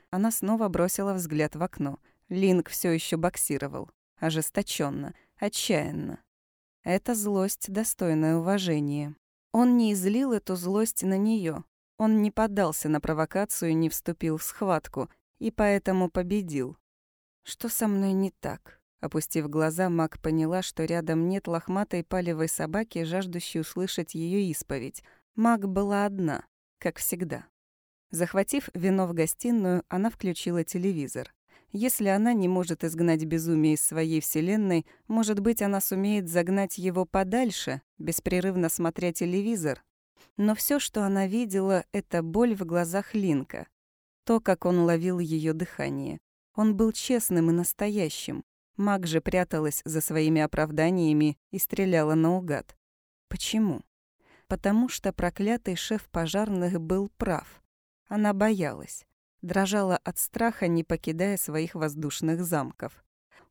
Она снова бросила взгляд в окно. Линк все еще боксировал. Ожесточенно, отчаянно. Это злость, достойная уважения. Он не излил эту злость на нее. Он не поддался на провокацию не вступил в схватку, и поэтому победил. Что со мной не так? Опустив глаза, Мак поняла, что рядом нет лохматой палевой собаки, жаждущей услышать ее исповедь. Мак была одна, как всегда. Захватив вино в гостиную, она включила телевизор. Если она не может изгнать безумие из своей вселенной, может быть, она сумеет загнать его подальше, беспрерывно смотря телевизор. Но все, что она видела, — это боль в глазах Линка. То, как он ловил ее дыхание. Он был честным и настоящим. Маг же пряталась за своими оправданиями и стреляла наугад. Почему? Потому что проклятый шеф пожарных был прав. Она боялась. Дрожала от страха, не покидая своих воздушных замков.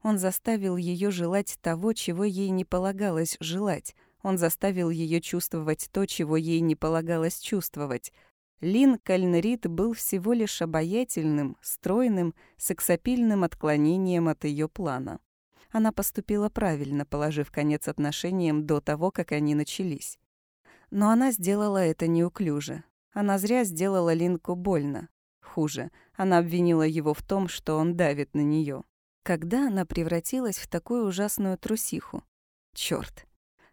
Он заставил ее желать того, чего ей не полагалось желать. Он заставил ее чувствовать то, чего ей не полагалось чувствовать. Линкольн Рид был всего лишь обаятельным, стройным, сексапильным отклонением от ее плана. Она поступила правильно, положив конец отношениям до того, как они начались. Но она сделала это неуклюже. Она зря сделала Линку больно. Хуже, она обвинила его в том, что он давит на нее. Когда она превратилась в такую ужасную трусиху? Чёрт.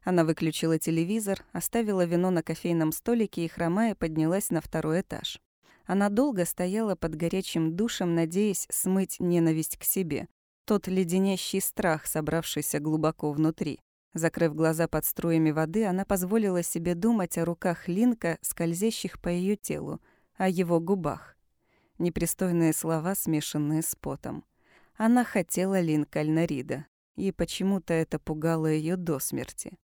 Она выключила телевизор, оставила вино на кофейном столике и, хромая, поднялась на второй этаж. Она долго стояла под горячим душем, надеясь смыть ненависть к себе. Тот леденящий страх, собравшийся глубоко внутри. Закрыв глаза под струями воды, она позволила себе думать о руках Линка, скользящих по ее телу, о его губах. Непристойные слова, смешанные с потом. Она хотела Линкольна Рида, и почему-то это пугало ее до смерти.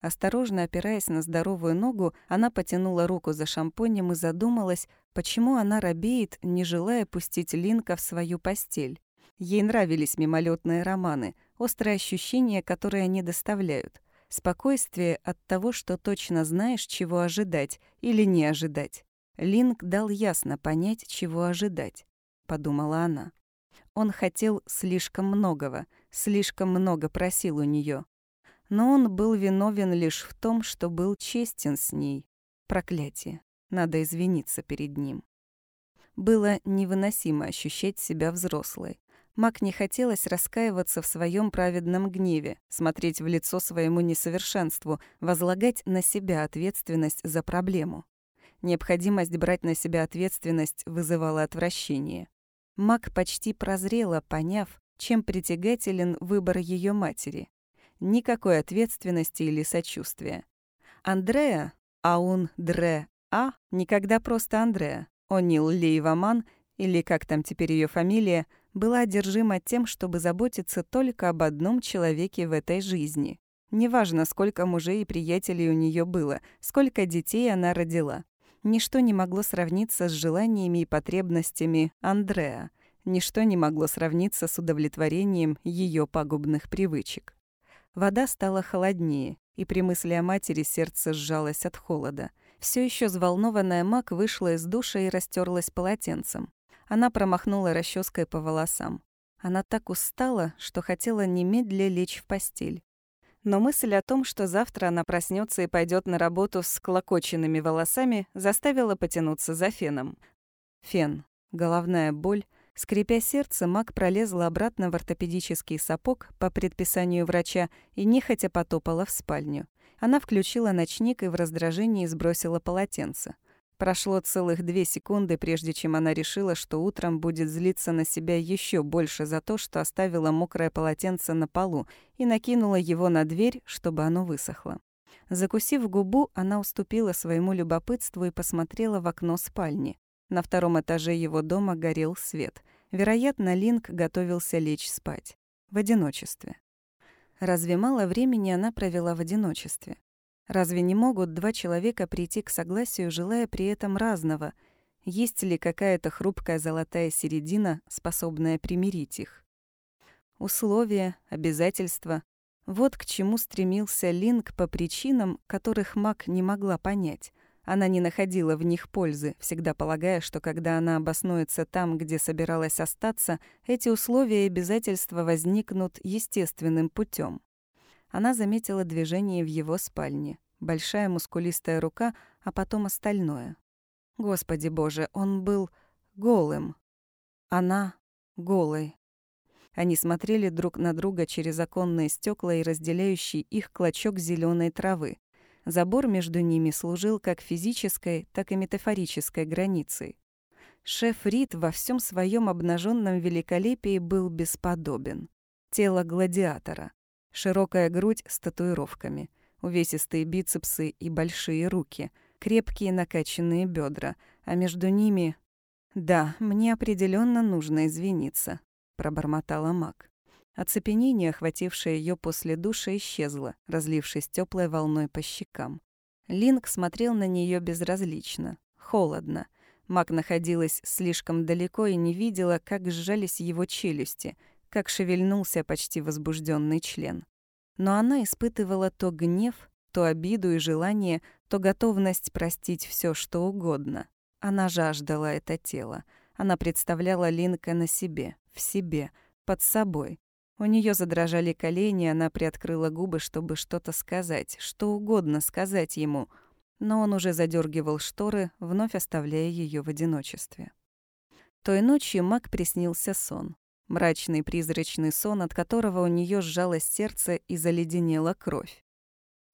Осторожно опираясь на здоровую ногу, она потянула руку за шампунем и задумалась, почему она робеет, не желая пустить Линка в свою постель. Ей нравились мимолетные романы, острые ощущения, которые они доставляют. Спокойствие от того, что точно знаешь, чего ожидать или не ожидать. Линк дал ясно понять, чего ожидать, подумала она. Он хотел слишком многого, слишком много просил у нее. Но он был виновен лишь в том, что был честен с ней. Проклятие. Надо извиниться перед ним. Было невыносимо ощущать себя взрослой. Мак не хотелось раскаиваться в своем праведном гневе, смотреть в лицо своему несовершенству, возлагать на себя ответственность за проблему. Необходимость брать на себя ответственность вызывала отвращение. Мак почти прозрела, поняв, чем притягателен выбор ее матери. Никакой ответственности или сочувствия. Андреа, Аун Дре А, никогда просто Андреа, Онил Лейваман, или как там теперь ее фамилия, была одержима тем, чтобы заботиться только об одном человеке в этой жизни. Неважно, сколько мужей и приятелей у нее было, сколько детей она родила. Ничто не могло сравниться с желаниями и потребностями Андреа. Ничто не могло сравниться с удовлетворением ее пагубных привычек. Вода стала холоднее, и при мысли о матери сердце сжалось от холода. Все еще взволнованная Мак вышла из душа и растерлась полотенцем. Она промахнула расческой по волосам. Она так устала, что хотела немедля лечь в постель. Но мысль о том, что завтра она проснется и пойдет на работу с клокоченными волосами, заставила потянуться за феном. Фен. Головная боль. Скрипя сердце, Мак пролезла обратно в ортопедический сапог по предписанию врача и нехотя потопала в спальню. Она включила ночник и в раздражении сбросила полотенце. Прошло целых две секунды, прежде чем она решила, что утром будет злиться на себя еще больше за то, что оставила мокрое полотенце на полу и накинула его на дверь, чтобы оно высохло. Закусив губу, она уступила своему любопытству и посмотрела в окно спальни. На втором этаже его дома горел свет. Вероятно, Линк готовился лечь спать. В одиночестве. Разве мало времени она провела в одиночестве? Разве не могут два человека прийти к согласию, желая при этом разного? Есть ли какая-то хрупкая золотая середина, способная примирить их? Условия, обязательства — вот к чему стремился Линк по причинам, которых Мак не могла понять. Она не находила в них пользы, всегда полагая, что когда она обоснуется там, где собиралась остаться, эти условия и обязательства возникнут естественным путем она заметила движение в его спальне. Большая мускулистая рука, а потом остальное. Господи боже, он был голым. Она голой. Они смотрели друг на друга через оконные стекла и разделяющий их клочок зеленой травы. Забор между ними служил как физической, так и метафорической границей. Шеф Рид во всем своем обнаженном великолепии был бесподобен. Тело гладиатора. Широкая грудь с татуировками, увесистые бицепсы и большие руки, крепкие накачанные бедра, а между ними... «Да, мне определенно нужно извиниться», — пробормотала Мак. Оцепенение, охватившее ее после душа, исчезло, разлившись теплой волной по щекам. Линк смотрел на нее безразлично, холодно. Мак находилась слишком далеко и не видела, как сжались его челюсти, как шевельнулся почти возбужденный член. Но она испытывала то гнев, то обиду и желание, то готовность простить все, что угодно. Она жаждала это тело. Она представляла Линка на себе, в себе, под собой. У нее задрожали колени, она приоткрыла губы, чтобы что-то сказать, что угодно сказать ему. Но он уже задергивал шторы, вновь оставляя ее в одиночестве. Той ночью Мак приснился сон. Мрачный призрачный сон, от которого у нее сжалось сердце и заледенела кровь.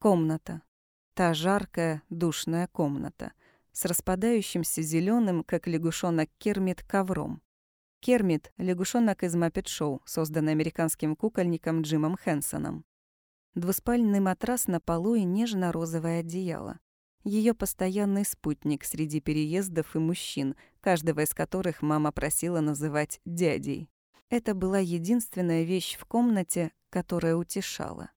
Комната. Та жаркая, душная комната. С распадающимся зеленым, как лягушонок Кермит, ковром. Кермит — лягушонок из Маппет Шоу, созданный американским кукольником Джимом Хэнсоном. Двуспальный матрас на полу и нежно-розовое одеяло. Ее постоянный спутник среди переездов и мужчин, каждого из которых мама просила называть дядей. Это была единственная вещь в комнате, которая утешала.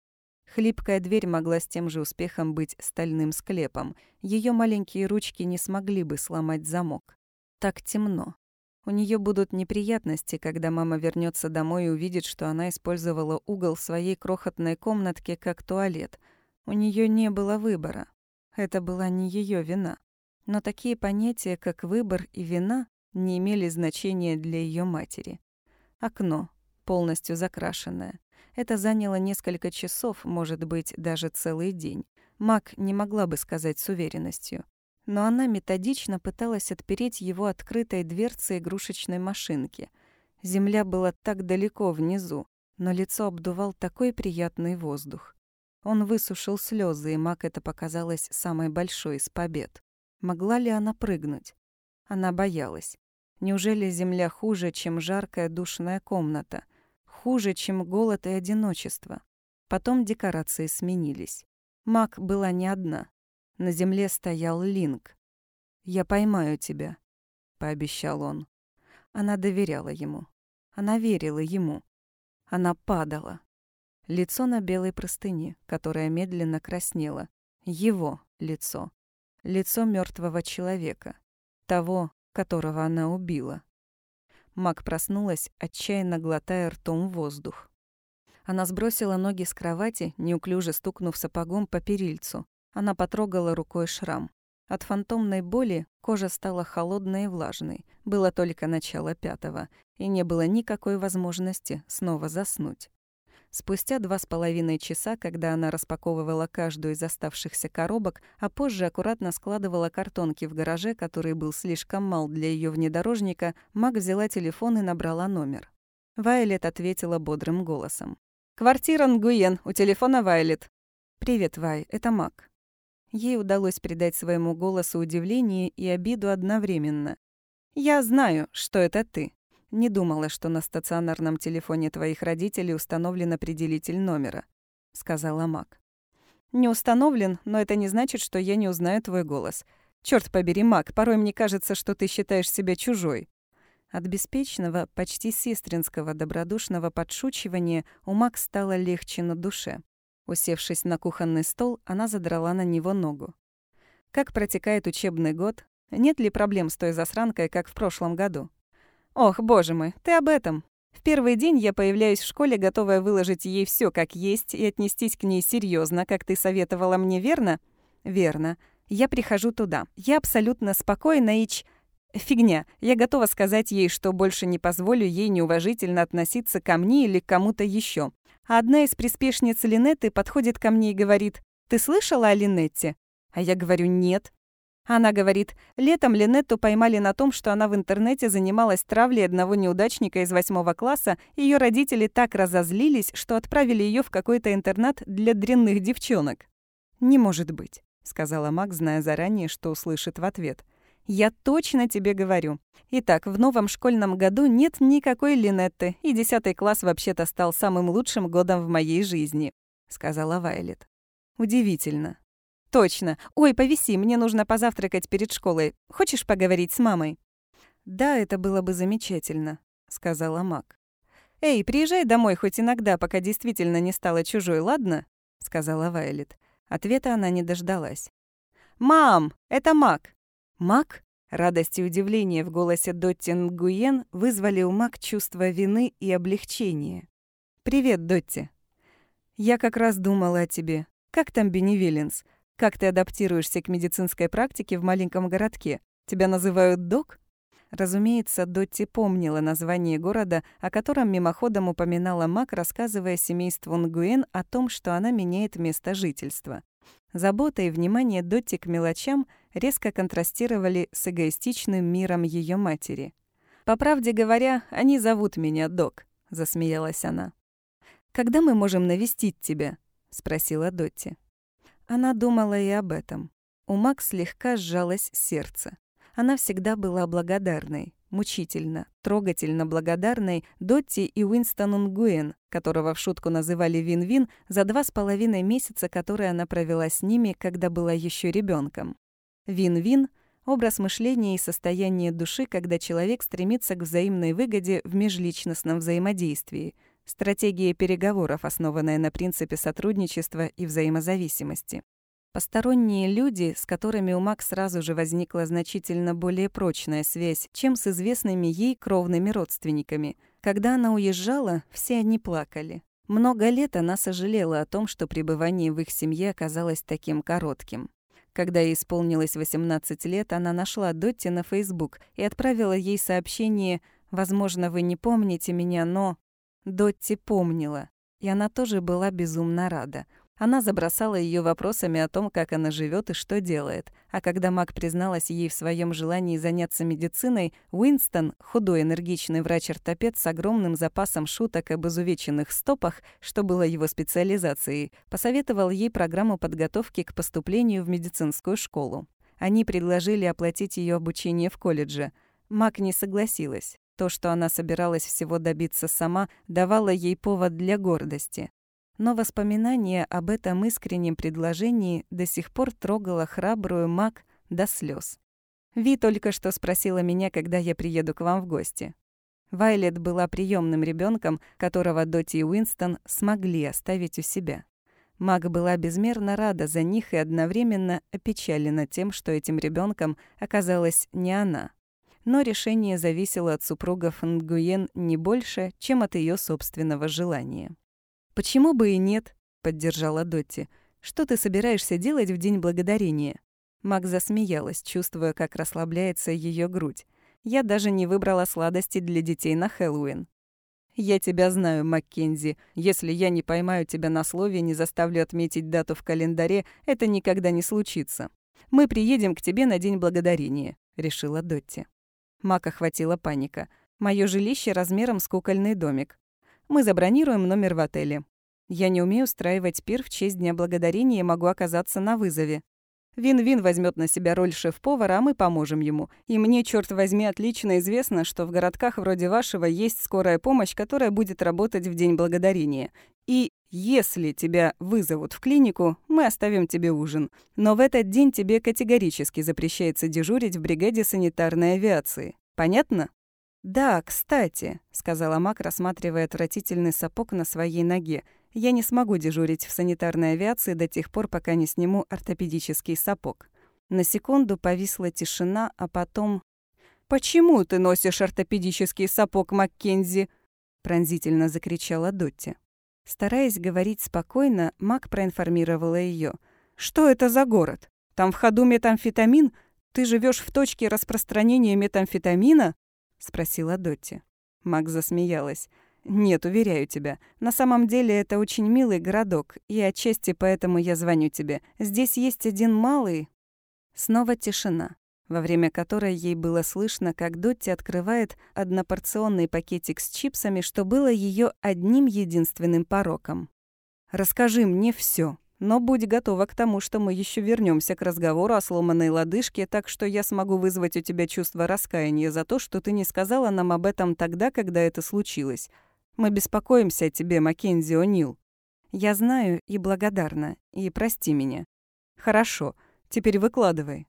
Хлипкая дверь могла с тем же успехом быть стальным склепом. Ее маленькие ручки не смогли бы сломать замок. Так темно. У нее будут неприятности, когда мама вернется домой и увидит, что она использовала угол своей крохотной комнатки как туалет. У нее не было выбора. Это была не ее вина. Но такие понятия, как выбор и вина, не имели значения для ее матери. Окно, полностью закрашенное. Это заняло несколько часов, может быть, даже целый день. Мак не могла бы сказать с уверенностью. Но она методично пыталась отпереть его открытой дверцей игрушечной машинки. Земля была так далеко внизу, но лицо обдувал такой приятный воздух. Он высушил слезы, и Мак это показалось самой большой из побед. Могла ли она прыгнуть? Она боялась. Неужели земля хуже, чем жаркая душная комната — хуже, чем голод и одиночество. Потом декорации сменились. Мак была не одна. На земле стоял Линк. «Я поймаю тебя», — пообещал он. Она доверяла ему. Она верила ему. Она падала. Лицо на белой простыне, которое медленно краснело. Его лицо. Лицо мертвого человека. Того, которого она убила. Мак проснулась, отчаянно глотая ртом воздух. Она сбросила ноги с кровати, неуклюже стукнув сапогом по перильцу. Она потрогала рукой шрам. От фантомной боли кожа стала холодной и влажной. Было только начало пятого, и не было никакой возможности снова заснуть. Спустя два с половиной часа, когда она распаковывала каждую из оставшихся коробок, а позже аккуратно складывала картонки в гараже, который был слишком мал для ее внедорожника, Мак взяла телефон и набрала номер. Вайлет ответила бодрым голосом. «Квартира Нгуен, у телефона Вайлет». «Привет, Вай, это Мак». Ей удалось придать своему голосу удивление и обиду одновременно. «Я знаю, что это ты», не думала, что на стационарном телефоне твоих родителей установлен определитель номера», — сказала Мак. «Не установлен, но это не значит, что я не узнаю твой голос. Черт побери, Мак, порой мне кажется, что ты считаешь себя чужой». От беспечного, почти сестринского, добродушного подшучивания у Мак стало легче на душе. Усевшись на кухонный стол, она задрала на него ногу. «Как протекает учебный год? Нет ли проблем с той засранкой, как в прошлом году?» Ох, боже мой, ты об этом. В первый день я появляюсь в школе, готовая выложить ей все как есть и отнестись к ней серьезно, как ты советовала мне, верно? Верно. Я прихожу туда. Я абсолютно спокойна и ч... Фигня. Я готова сказать ей, что больше не позволю ей неуважительно относиться ко мне или к кому-то еще. А одна из приспешниц Линетты подходит ко мне и говорит, «Ты слышала о Линетте?» А я говорю, «Нет». Она говорит, летом Линетту поймали на том, что она в интернете занималась травлей одного неудачника из восьмого класса, ее родители так разозлились, что отправили ее в какой-то интернат для дрянных девчонок. «Не может быть», — сказала Мак, зная заранее, что услышит в ответ. «Я точно тебе говорю. Итак, в новом школьном году нет никакой Линетты, и десятый класс вообще-то стал самым лучшим годом в моей жизни», — сказала Вайлет. «Удивительно. «Точно. Ой, повиси, мне нужно позавтракать перед школой. Хочешь поговорить с мамой?» «Да, это было бы замечательно», — сказала Мак. «Эй, приезжай домой хоть иногда, пока действительно не стала чужой, ладно?» — сказала Вайлет. Ответа она не дождалась. «Мам, это Мак!» «Мак?» Радость и удивление в голосе Дотти Нгуен вызвали у Мак чувство вины и облегчения. «Привет, Дотти. Я как раз думала о тебе. Как там Беневилинс? Как ты адаптируешься к медицинской практике в маленьком городке? Тебя называют док? Разумеется, Дотти помнила название города, о котором мимоходом упоминала Мак, рассказывая семейству Нгуэн о том, что она меняет место жительства. Забота и внимание Дотти к мелочам резко контрастировали с эгоистичным миром ее матери. «По правде говоря, они зовут меня Док», — засмеялась она. «Когда мы можем навестить тебя?» — спросила Дотти. Она думала и об этом. У Макс слегка сжалось сердце. Она всегда была благодарной. мучительно, трогательно благодарной Дотти и Уинстону Нгуэн, которого в шутку называли Вин-Вин, за два с половиной месяца, которые она провела с ними, когда была еще ребенком. Вин-Вин — образ мышления и состояние души, когда человек стремится к взаимной выгоде в межличностном взаимодействии — Стратегия переговоров, основанная на принципе сотрудничества и взаимозависимости. Посторонние люди, с которыми у Мак сразу же возникла значительно более прочная связь, чем с известными ей кровными родственниками. Когда она уезжала, все они плакали. Много лет она сожалела о том, что пребывание в их семье оказалось таким коротким. Когда ей исполнилось 18 лет, она нашла Дотти на Facebook и отправила ей сообщение «Возможно, вы не помните меня, но...» Дотти помнила, и она тоже была безумно рада. Она забросала ее вопросами о том, как она живет и что делает. А когда Мак призналась ей в своем желании заняться медициной, Уинстон, худой энергичный врач-ортопед с огромным запасом шуток об изувеченных стопах, что было его специализацией, посоветовал ей программу подготовки к поступлению в медицинскую школу. Они предложили оплатить ее обучение в колледже. Мак не согласилась. То, что она собиралась всего добиться сама, давало ей повод для гордости. Но воспоминание об этом искреннем предложении до сих пор трогало храбрую маг до слез. Ви только что спросила меня, когда я приеду к вам в гости. Вайлет была приемным ребенком, которого Доти и Уинстон смогли оставить у себя. Маг была безмерно рада за них и одновременно опечалена тем, что этим ребенком оказалась не она но решение зависело от супругов Нгуен не больше, чем от ее собственного желания. «Почему бы и нет?» — поддержала Дотти. «Что ты собираешься делать в День Благодарения?» Мак засмеялась, чувствуя, как расслабляется ее грудь. «Я даже не выбрала сладости для детей на Хэллоуин». «Я тебя знаю, Маккензи. Если я не поймаю тебя на слове, не заставлю отметить дату в календаре, это никогда не случится. Мы приедем к тебе на День Благодарения», — решила Дотти. Мака охватила паника. Моё жилище размером с кукольный домик. Мы забронируем номер в отеле. Я не умею устраивать пир в честь Дня Благодарения и могу оказаться на вызове. Вин-Вин возьмет на себя роль шеф-повара, а мы поможем ему. И мне, черт возьми, отлично известно, что в городках вроде вашего есть скорая помощь, которая будет работать в День Благодарения. И если тебя вызовут в клинику, мы оставим тебе ужин. Но в этот день тебе категорически запрещается дежурить в бригаде санитарной авиации. Понятно? «Да, кстати», — сказала Мак, рассматривая отвратительный сапог на своей ноге. «Я не смогу дежурить в санитарной авиации до тех пор, пока не сниму ортопедический сапог». На секунду повисла тишина, а потом... «Почему ты носишь ортопедический сапог, Маккензи?» — пронзительно закричала Дотти. Стараясь говорить спокойно, Мак проинформировала ее. «Что это за город? Там в ходу метамфетамин? Ты живешь в точке распространения метамфетамина?» — спросила Дотти. Мак засмеялась. «Нет, уверяю тебя. На самом деле это очень милый городок, и отчасти поэтому я звоню тебе. Здесь есть один малый...» Снова тишина во время которой ей было слышно, как Дотти открывает однопорционный пакетик с чипсами, что было ее одним единственным пороком. «Расскажи мне все, но будь готова к тому, что мы еще вернемся к разговору о сломанной лодыжке, так что я смогу вызвать у тебя чувство раскаяния за то, что ты не сказала нам об этом тогда, когда это случилось. Мы беспокоимся о тебе, Маккензи О'Нил. Я знаю и благодарна, и прости меня. Хорошо, теперь выкладывай,